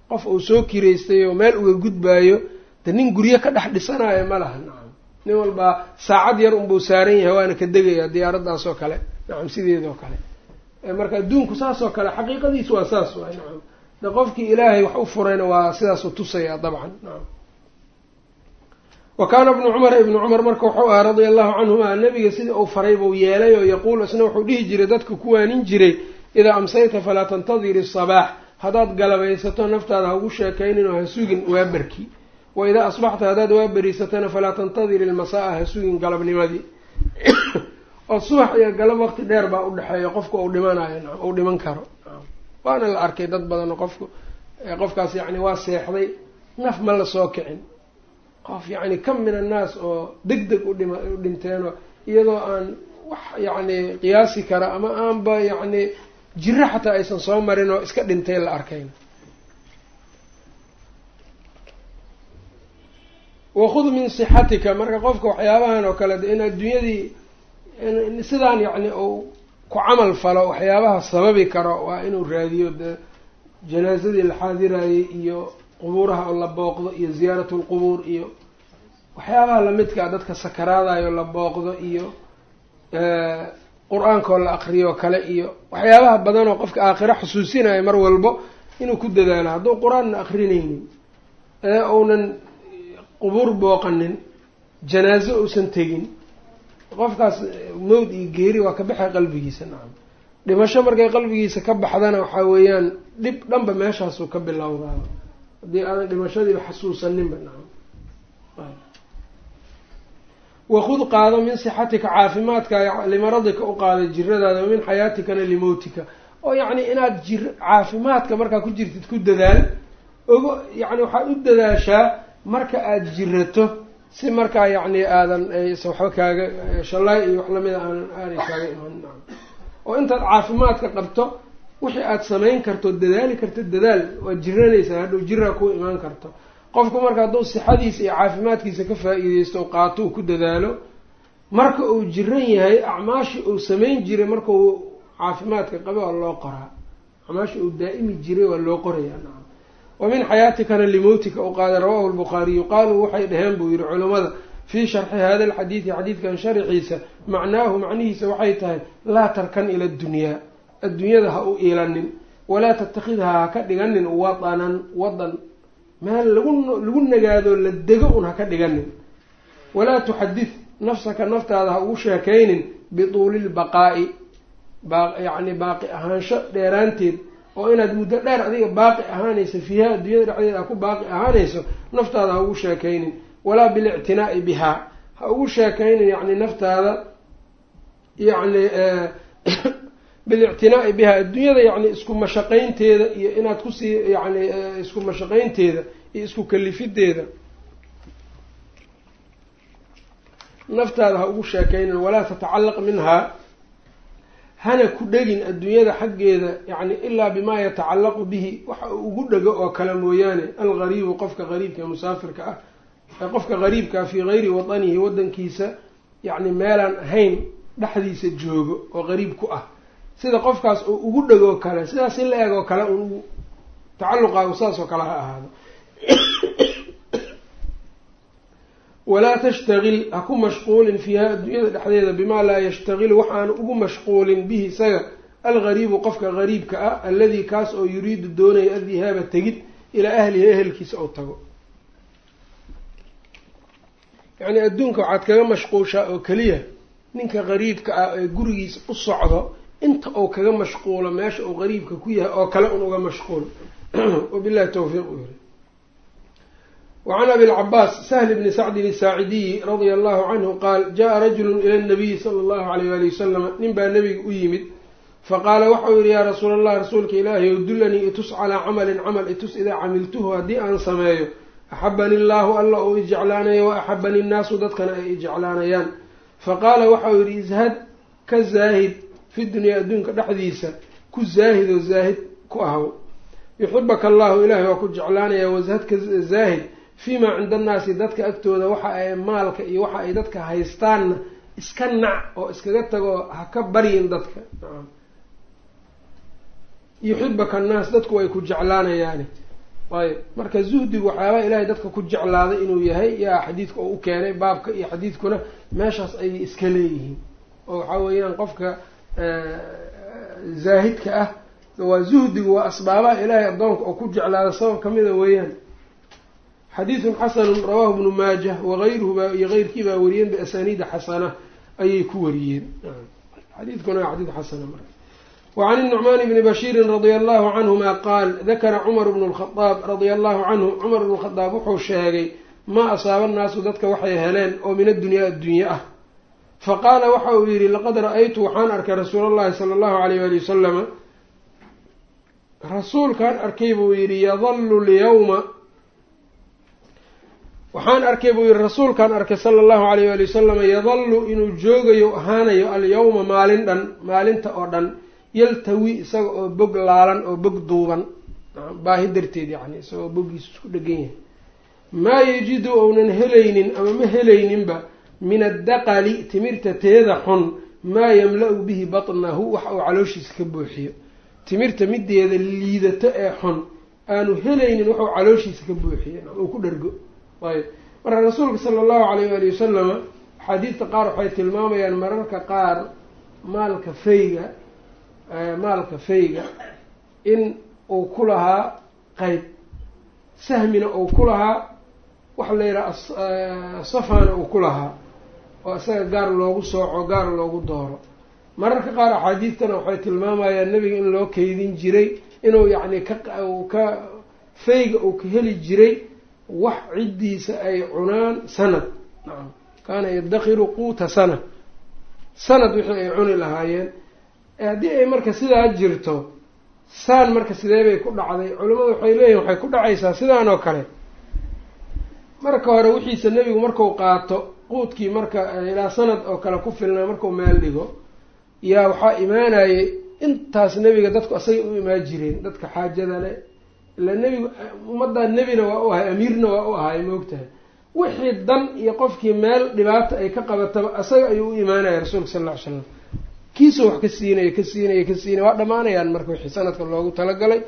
Speaker 1: qof uu soo kiraystay oo meel uga gudbaayo de nin guryo ka dhex dhisanayo ma laha nacam nin walbaa saacad yar unbuu saaran yahay waana ka degayaa diyaaraddaas oo kale nacam sideedoo kale marka adduunku saas oo kale xaqiiqadiisu waa saas waay. Nacam de qofkii ilaahay wax u furayna waa sidaasuu tusayaa dabcan. Nacam wa kaana ibnu cumar ibnu cumar marka wuxuu ahaa radia allahu canhuma nabiga sidii uu faray buu yeelay oo yaquulu isna wuxuu dhihi jiray dadka kuwaanin jiray idaa amsayta falaa tantadiri sabaax haddaad galabaysato naftaada ha ugu sheekaynin oo ha sugin waabarkii. Wa idaa asbaxta haddaad waaberiisatana falaa tantadiri ilmasaa-a ha galabnimadii oo subax iyo galab waqti dheer baa udhexeeya qofka uu dhimanayo nacam uu dhiman karo. Waana la arkay dad badan oo qofku qofkaas yacni waa seexday naf ma la soo kicin. Qof yacni ka min annaas oo deg deg udhima u dhinteenoo iyadoo aan wax yacni qiyaasi kara ama aanba yacni jiro xataa aysan soo marin oo iska dhintay la arkayn wakhud min sixatika marka qofka waxyaabahan oo kale in adduunyadii sidaan yacni uu ku camal falo waxyaabaha sababi karo waa inuu raadiyo de janaasadii la xaadirayay iyo qubuuraha oo la booqdo iyo ziyaaratu lqubuur iyo waxyaabaha lamidkaa dadka sakaraadayo la booqdo iyo qur'aankaoo la aqriyo kale iyo waxyaabaha badan oo qofka aakhiro xusuusinayo mar walbo inuu ku dadaalo. Hadduu qur'aanna akrinaynin ee uunan qubuur booqanin janaaso uusan tegin qofkaas mawd iyo geeri waa ka baxay qalbigiisa nacam. Dhimasho markay qalbigiisa ka baxdana waxaa weeyaan dhib dhanba meeshaasuu ka bilowdaaba haddii aadan dhimashadiiba xasuusaninba nacam. Wakud qaado min sixatika caafimaadka limaradika u qaada jiradaada min xayaatikana limowtika. Oo yacni inaad jir caafimaadka markaa ku jirtid ku dadaal ogo yacni waxaad u dadaashaa marka aada jirato si markaa yacni aadan waxba kaaga shallaay iyo wax lamida aanan aanay kaaga iman oo intaad caafimaadka qabto wixii aada samayn karto dadaali karto dadaal waad jiranaysaa hadhow jiraa ku imaan karto. Qofku marka hadduu sixadiisa iyo caafimaadkiisa ka faa-iideysto o qaato uu ku dadaalo marka uu jiran yahay acmaashii uu samayn jiray markau caafimaadka qabe waa loo qoraa. Acmaashii uu daa'imi jiray waa loo qorayaa nacam wa min xayaatikana limowtika u qaada rawahu lbukhaariyu qaaluu waxay dhaheen buu yihi culammada fii sharxi hada alxadiidi xadiidkan sharxiisa macnaahu macnihiisa waxay tahay laa tarkan ila addunyaa adduunyada ha u iilanin walaa tattakhidha ha ka dhiganin wadanan wadan. Meel lagu lagu nagaado la dego un ha ka dhiganin. Walaa tuxadid nafsaka naftaada ha ugu sheekaynin bituuli lbaqaa'i yacni baaqi ahaansho dheeraanteed oo inaad muddo dheer adiga baaqi ahaanayso fiiha adduunyada dhexdeeda a ku baaqi ahaanayso naftaada ha ugu sheekaynin. Walaa bilictinaa'i bihaa ha ugu sheekaynin yacni naftaada yacni bilictinaa'i bihaa adduunyada yacni isku mashaqaynteeda iyo inaad ku sii yacni isku mashaqaynteeda iyo isku kalifideeda naftaada ha ugu sheekaynin. Walaa tatacallaq minhaa hana ku dhegin adduunyada xaggeeda yacni ilaa bimaa yatacallaqu bihi waxa uu ugu dhego oo kale mooyaane algariibu qofka qariibka musaafirka ah. Qofka qariibkaa fii gayri watanihi waddankiisa yacni meelaan ahayn dhexdiisa joogo oo qariib ku ah. Sida qofkaas oo ugu dhegoo kale sidaas in la eeg oo kale un tacalluqaagu saas oo kale ha ahaado walaa tashtagil ha ku mashquulin fiiha adduunyada dhexdeeda bimaa laa yashtagilu waxaanu ugu mashquulin bihi isaga algariibu qofka gariibka ah alladii kaas oo yuriidu doonaya addihaaba tegid ilaa ahlihi ehelkiisa oo tago yacni adduunka waxaad kaga mashquushaa oo keliya ninka qariibka ah ee gurigiisa u socdo inta uu kaga mashquulo meesha uu qariibka ku yahay oo kale un uga mashquul wabillahi tawfiiq u yiri wacan abi lcabaas sahl bni sacdin isaacidiyi radia allahu canhu qaal jaa rajulu ila nabiyi sala allahu alayh wali wasalama nin baa nabiga u yimid faqaala waxau yihi yaa rasuula allah rasuulka ilaahi ow dullanii itus calaa camalin camal itus idaa camiltuhu haddii aan sameeyo axabani illaahu alla uu ijeclaanayo wa axabani innaasu dadkana ay ijeclaanayaan faqaala waxau yihi ishad ka zaahid fi dunyaa adduunka dhexdiisa ku zaahid oo zaahid ku ahw yuxibaka allahu ilaahay waa ku jeclaanaya washad ka fiimaa cinda annaasi dadka agtooda waxa ay maalka iyo waxa ay dadka haystaanna iska nac oo iskaga tago ha ka baryin dadka. Yuxibaka annaas dadku way ku jeclaanayaani ayb marka zuhdigu waxyaabaha ilaahay dadka ku jeclaaday inuu yahay yaa xadiidka oo u keenay baabka iyo xadiidkuna meeshaas ayay iska leeyihiin. Oo waxaa weeyaan qofka zaahidka ah waa zuhdigu waa asbaabaha ilaahay addoonka oo ku jeclaada sabab kamida weeyaan xadiidun xasanun rawaahu bnu maajah wagayruhu baa iyo keyrkii baa wariyeen biasaniida xasana ayay ku wariyeen. Xadiidkuna waa xadiid xasana marka. Wacan الnucmaan bni bashiirin radia allahu canhuma qaal dakara cumar bnu lkhadaab radia allahu canhu cumar bnu khadaab wuxuu sheegay maa asaaba annaasu dadka waxay heleen oo min addunyaa addunye ah. Faqaala waxa uu yihi laqad ra'aytu waxaan arkay rasuul allahi sala allahu alayh wali wasalama rasuulkaan arkay buu yidhi yadallu lyawma waxaan arkay buu yihi rasuulkaan arkay sala allahu alayh waali wasalam yadallu inuu joogayo ahaanayo alyawma maalin dhan maalinta oo dhan yaltawi isaga oo bog laalan oo bog duuban. Baahi darteed yacni isagoo boggiisa isku dhegan yahay. Maa yajidu ounan helaynin ama ma helayninba min addaqali timirta teeda xun maa yamla-u bihi batnahu wax uu calooshiisa ka buuxiyo. Timirta mideeda liidato ee xun aanu helaynin waxuu calooshiisa ka buuxiyo. Uu ku dhergo ayb marka rasuulka sala allahu alayh waali wasalama axaadiidta qaar waxay tilmaamayaan mararka qaar maalka fayga maalka fayga in uu ku lahaa qeyb sahmina uu ku lahaa waxa la yidhaha safana uu ku lahaa oo isaga gaar loogu sooco gaar loogu dooro. Mararka qaar axaadiidtana waxay tilmaamayaan nebiga in loo keydin jiray inuu yacni ka ka fayga uu ka heli jiray wax ciddiisa ay cunaan sanad. Nacam kaana yaddakiru quuta sana. Sanad wixii ay cuni lahaayeen. Haddii ay marka sidaa jirto saan marka sidee bay ku dhacday? Culimmadu waxay leeyihiin waxay ku dhacaysaa sidaan oo kale. Marka hore wixiisa nebigu marku qaato quudkii marka ilaa sanad oo kale ku filnaa markuu meel dhigo yaa waxaa imaanayay intaas nebiga dadku asagay u imaan jireen dadka xaajada le ila nebigu ummaddaa nebina waa u ahay amiirna waa u ahay maogtahay wixii dan iyo qofkii meel dhibaata ay ka qabataba asaga ayuu u imaanaya rasuulka sal lla ly slam kiisoo wax ka siinaya ka siinaya ka siinaya waa dhammaanayaan marka wixii sanadka loogu talagalay.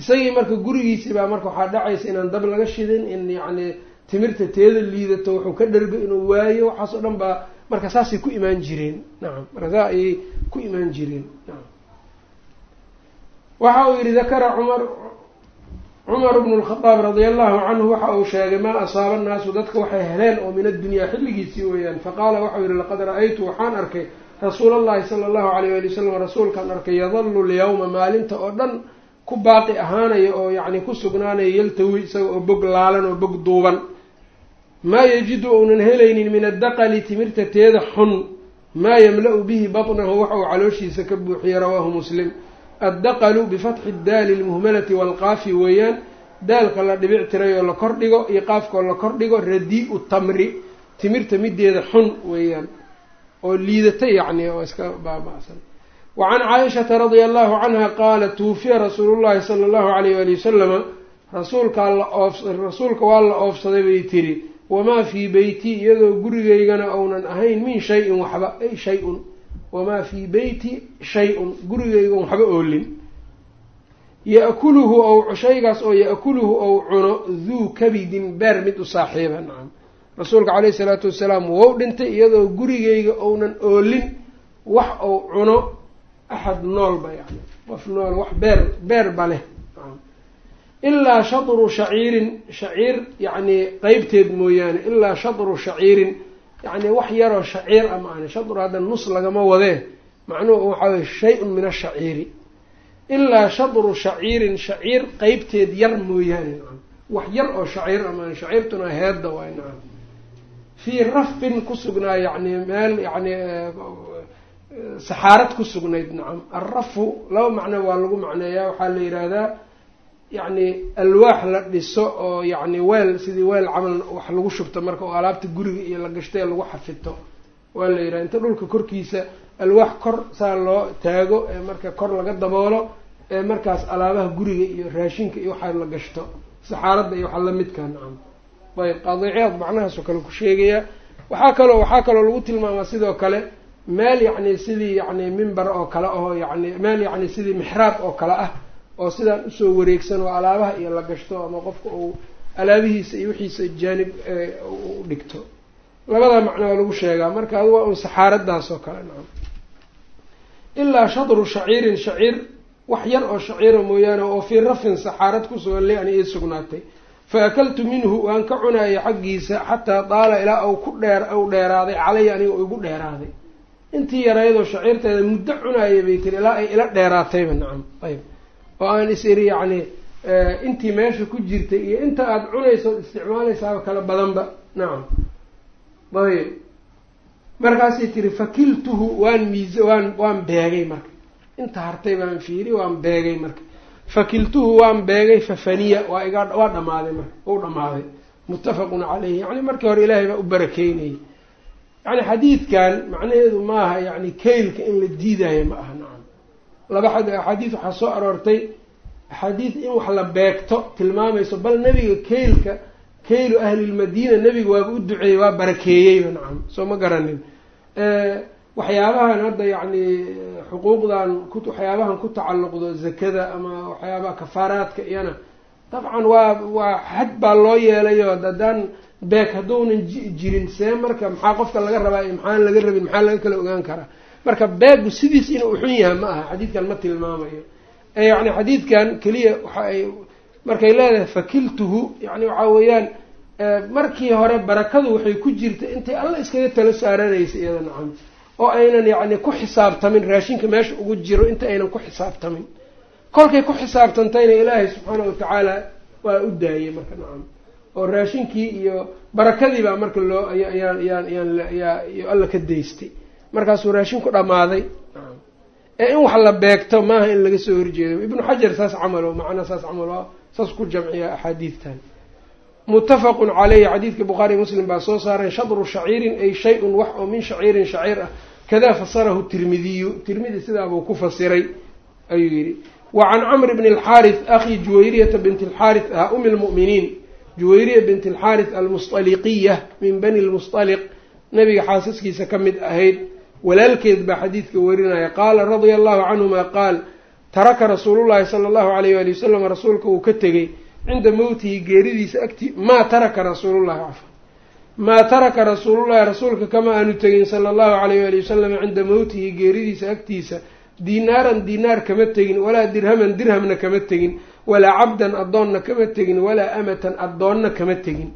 Speaker 1: Isagii marka gurigiisii baa marka waxaa dhacaysa inaan dab laga shidin in yacni timirta teeda liidato wuxuu ka dhergo inuu waayo waxaas oo dhan baa marka saasay ku imaan jireen. Nacam marka saa ayay ku imaan jireen. Nacam waxa uu yihi dakara cumar cumar bnu lkhadaab radia allahu canhu waxa uu sheegay maa asaaba annaasu dadka waxay heleen oo min addunyaa xilligiisii weeyaan. Faqaala waxau yihi laqad ra'aytu waxaan arkay rasuul allahi sala allahu alayh wali wasalam rasuulkaan arkay yadalu lyawma maalinta oo dhan ku baaqi ahaanaya oo yacni ku sugnaanaya yaltawi isaga oo bog laalan oo bog duuban. Maa yajidu ounan helaynin min addaqali timirta teeda xun maa yamla-u bihi batnahu waxa uu calooshiisa ka buuxiyey rawaahu muslim addaqalu bifatxi daali lmuhmalati waalqaafi weeyaan daalka la dhibic tiray oo la kordhigo iyo qaafkaoo la kordhigo radii-u tamri timirta mideeda xun weeyaan oo liidata yacni oo iska baaba-san. Wa can caaishata radia allahu canha qaalat tuwufiya rasuulu llahi sala allahu alayh wali wasalama rasuulka waa la oofsaday bay tiri wamaa fii beyti iyadoo gurigeygana ounan ahayn min shay-in waxba ay shay-un wamaa fii beyti shay-un gurigeygan waxba oolin. ya-kuluhu ou shaygaas oo ya-kuluhu ou cuno duu kabidin beer mid u saaxiiba nacam rasuulka caleyhi isalaatu wasalaam wou dhintay iyadoo gurigeyga ounan oolin wax ou cuno axad noolba yani qof nool wax beer beerba leh ilaa shatru shaciirin shaciir yacni qeybteed mooyaane ilaa shatru shaciirin yacni wax yaroo shaciir a maana shatru hadda nus lagama wadee macnuhu waxaa weye shay-un min ashaciiri ilaa shatru shaciirin shaciir qeybteed yar mooyaane nacam. Wax yar oo shaciir a maana shaciirtuna heedda waay nacam. Fii rafqin ku sugnaa yacni meel yacni saxaarad ku sugnayd nacam. Alrafu laba macno waa lagu macneeyaa. Waxaa la yidhaahdaa yacni alwaax la dhiso oo yacni weel sidii weel camal wax lagu shubto marka oo alaabta guriga iyo la gashto ee lagu xafito waa la yidhaha inta dhulka korkiisa alwaax kor saa loo taago ee marka kor laga daboolo ee markaas alaabaha guriga iyo raashinka iyo waxaa la gashto. Saxaaradda iyo waxa lamidka nacam. Ayb qaadiciyaad macnahaasoo kale ku sheegaya waxaa kaloo waxaa kaloo lagu tilmaamaa sidoo kale meel yacni sidii yacni mimbar oo kale ahoo yani meel yacni sidii mixraab oo kale ah oo sidaan u soo wareegsan oo alaabaha iyo la gashto ama qofka uu alaabihiisa iyo wixiisa jaanib u dhigto. Labada macno waa lagu sheegaa. Marka adu waa un saxaaradaas oo kale nacam. Ilaa shadru shaciirin shaciir wax yar oo shaciira mooyaane oo fii rafin saxaarad kusugan li ani ii sugnaatay. Fa akaltu minhu waan ka cunayay xaggiisa xataa daala ilaa au ku dheer au dheeraaday calaya aniga u igu dheeraaday. Intii yaraydoo shaciirteeda muddo cunaayay bay tiri ilaa ay ila dheeraatayba nacam. Ayb oo aan is iri yacni intii meesha ku jirtay iyo inta aada cunayso od isticmaalaysaaba kala badanba. Nacam ayb markaasay tiri fakiltuhu waan miis waan waan beegay marka. Inta hartay baan fiiri waan beegay marka. Fakiltuhu waan beegay fafaniya waa iga waa dhamaaday marka u dhamaaday. Muttafaqun caleyhi yani markii hore ilaahay baa u barakeynayay yani xadiidkan macnaheedu maaha yani keylka in la diidayo ma aha nacam laba axaadiis waxaa soo aroortay axaadiis in wax la beegto tilmaamayso bal nebiga keylka keylu ahlilmadiina nebiga waaba u duceeyey waa barakeeyeyba nacam soo ma garanin. Waxyaabahan hadda yacni xuquuqdan ku waxyaabahan ku tacalluqdo zakada ama waxyaabaha kafaaraadka iyana dabcan waa waa xad baa loo yeelayo. Haddaan beeg hadduunan jirin see marka maxaa qofka laga rabaa maxaan laga rabin maxaa laga kala ogaan karaa marka beegu sidiis inuu xun yahay ma aha xadiidkan ma tilmaamayo. Yani xadiidkan keliya waxa ay markay leedahay fakiltuhu yani waxaa weeyaan markii hore barakadu waxay ku jirta intay alla iskaga tala saaranaysa iyada nacam. Oo aynan yacni ku xisaabtamin raashinka meesha ugu jiro inta aynan ku xisaabtamin. Kolkay ku xisaabtantayna ilaahay subxaana watacaala waa u daayey marka nacam. Oo raashinkii iyo barakadii baa marka loo ayaan yaan yaan yaa alla ka daystay markaasuu raashin ku dhammaaday. Ee in wax la beegto maaha in laga soo horjeedo. Ibnu xajar saas camalo macnaa saas camalo saas ku jamciya axaadiidtan muttafaqun caleyhi xadiidka bukhaari muslim baa soo saareen shadru shaciirin ay shay-un wax oo min shaciirin shaciir ah. Kadaa fasarahu tirmidiyu. Tirmidi sidaabuu ku fasiray ayuu yidhi. Wa can camr bni alxaarith akhi juwayriyata binti alxaarith ah umi lmu'miniin juwayriya binti alxaarith almusطaliqiya min bani lmusطaliq nabiga xaasaskiisa ka mid ahayd walaalkeed baa xadiidka warinaya. Qaala radia allahu canhuma qaal taraka rasuulullahi sala allahu alayh wali wasalam rasuulka uu ka tegey cinda mowtihi geeridiisa agti maa taraka rasuulullahi cafa. Maa taraka rasuulullahi rasuulka kama aanu tegin sala allahu alayh wali wasalam cinda mowtihi geeridiisa agtiisa. Diinaaran diinaar kama tegin walaa dirhaman dirhamna kama tegin walaa cabdan addoonna kama tegin walaa amatan addoonna kama tegin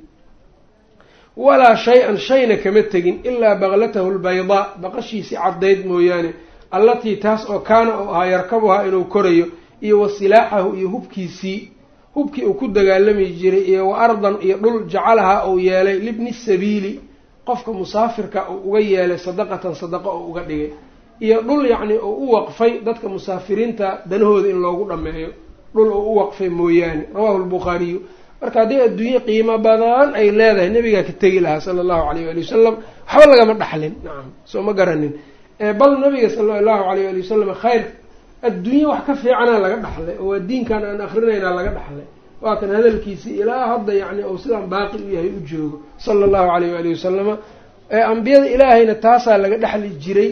Speaker 1: walaa shay-an shayna kama tegin ilaa baklatahu lbaydaa baqashiisii caddayd mooyaane allatii taas oo kaana uu ahaa yarkabuhaa inuu korayo iyo wa silaaxahu iyo hubkiisii hubkii uu ku dagaalami jiray iyo wa ardan iyo dhul jacalahaa uu yeelay libni sabiili qofka musaafirka uu uga yeelay sadaqatan sadaqo oo uga dhigay iyo dhul yacni uu u waqfay dadka musaafiriinta danahooda in loogu dhammeeyo dhul uu u waqfay mooyaane rawahu lbukhaariyu marka haddii adduunye qiimo badan ay leedahay nabigaa ka tegi lahaa sala allahu alayh ali wasalam waxba lagama dhaxlin. Nacam soo ma garanin. Bal nabiga sala allahu alayh ali wasalam khayr adduunye wax ka fiicanaa laga dhaxlay oo waa diinkan aan akrinaynaa laga dhaxlay. Waa kan hadalkiisii ilaa hadda yacni uu sidaan baaqi u yahay u joogo sala allahu alayh waali wasalama ambiyada ilaahayna taasaa laga dhexli jiray.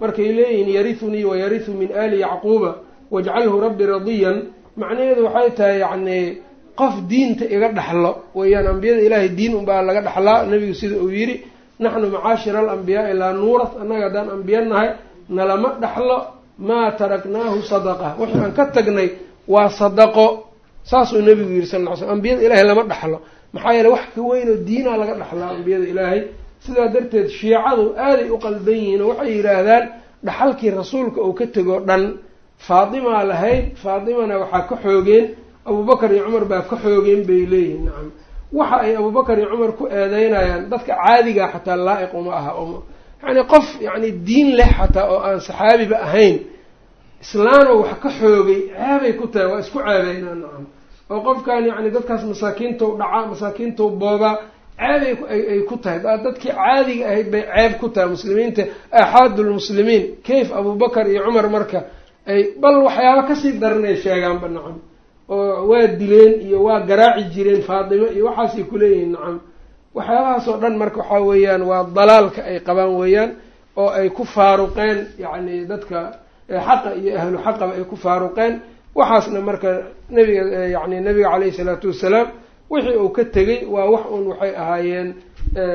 Speaker 1: Markay leeyihiin yarithunii wayarihu min aali yacquuba wajcalhu rabbi radiyan. Macnaheedu waxay tahay yacni qof diinta iga dhaxlo. Weeyaan ambiyada ilaahay diin unbaa laga dhaxlaa. Nebigu sida uu yidhi naxnu macaashira alambiyaai laa nuurat. Annaga haddaan ambiya nahay nalama dhaxlo. Maa taraknaahu sadaqa. Wixii aan ka tagnay waa sadaqo. Saasuu nebigu yidhi sal ly slm ambiyada ilaahay lama dhaxlo. Maxaa yeele wax ka weynoo diinaa laga dhaxlaa ambiyada ilaahay. Sidaa darteed shiicadu aaday u qalban yihiin waxay yidhaahdaan dhaxalkii rasuulka uu ka tegoo dhan faatimaa lahayd. Faatimana waxaa ka xoogeen abubakar iyo cumar baa ka xoogeen bay leeyihiin nacam. Waxa ay abubakar iyo cumar ku eedeynayaan dadka caadigaa xataa laa-iq uma aha yacni qof yacni diin leh xataa oo aan saxaabiba ahayn islaano wax ka xoogay ceebay ku tahay waa isku ceebeynaa nacam. Oo qofkan yacni dadkaas masaakiintou dhacaa masaakiintou boobaa ceebay ay ku tahay. Dadkii caadiga ahayd bay ceeb ku tahay muslimiinta aaxaadulmuslimiin kayf abubakar iyo cumar marka ay bal waxyaaba ka sii daranay sheegaanba nacam oo waa dileen iyo waa garaaci jireen faatimo iyo waxaasay kuleeyihiin nacam waxyaabahaas oo dhan marka waxaa weeyaan waa dalaalka ay qabaan weeyaan oo ay ku faaruqeen yacni dadka xaqa iyo ahlu xaqaba ay ku faaruqeen. Waxaasna marka nabiga yacni nabiga caleyhi salaatu wassalaam wixii uu ka tegey waa wax uun waxay ahaayeen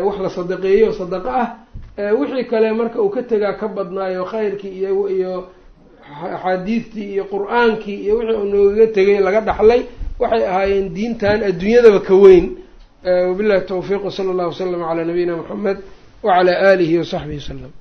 Speaker 1: wax la sadaqeeyo sadaqo ah. Wixii kale marka uu ka tegaa ka badnaayo khayrkii iyo iyo axaadiistii iyo qur'aankii iyo wixii uu noogaga tegay laga dhaxlay waxay ahaayeen diintan adduunyadaba ka weyn. Wabillahi tawfiiq wsala allahu wasalam calaa nabiyina muxamed wacalaa aalihi wasaxbihi wasalam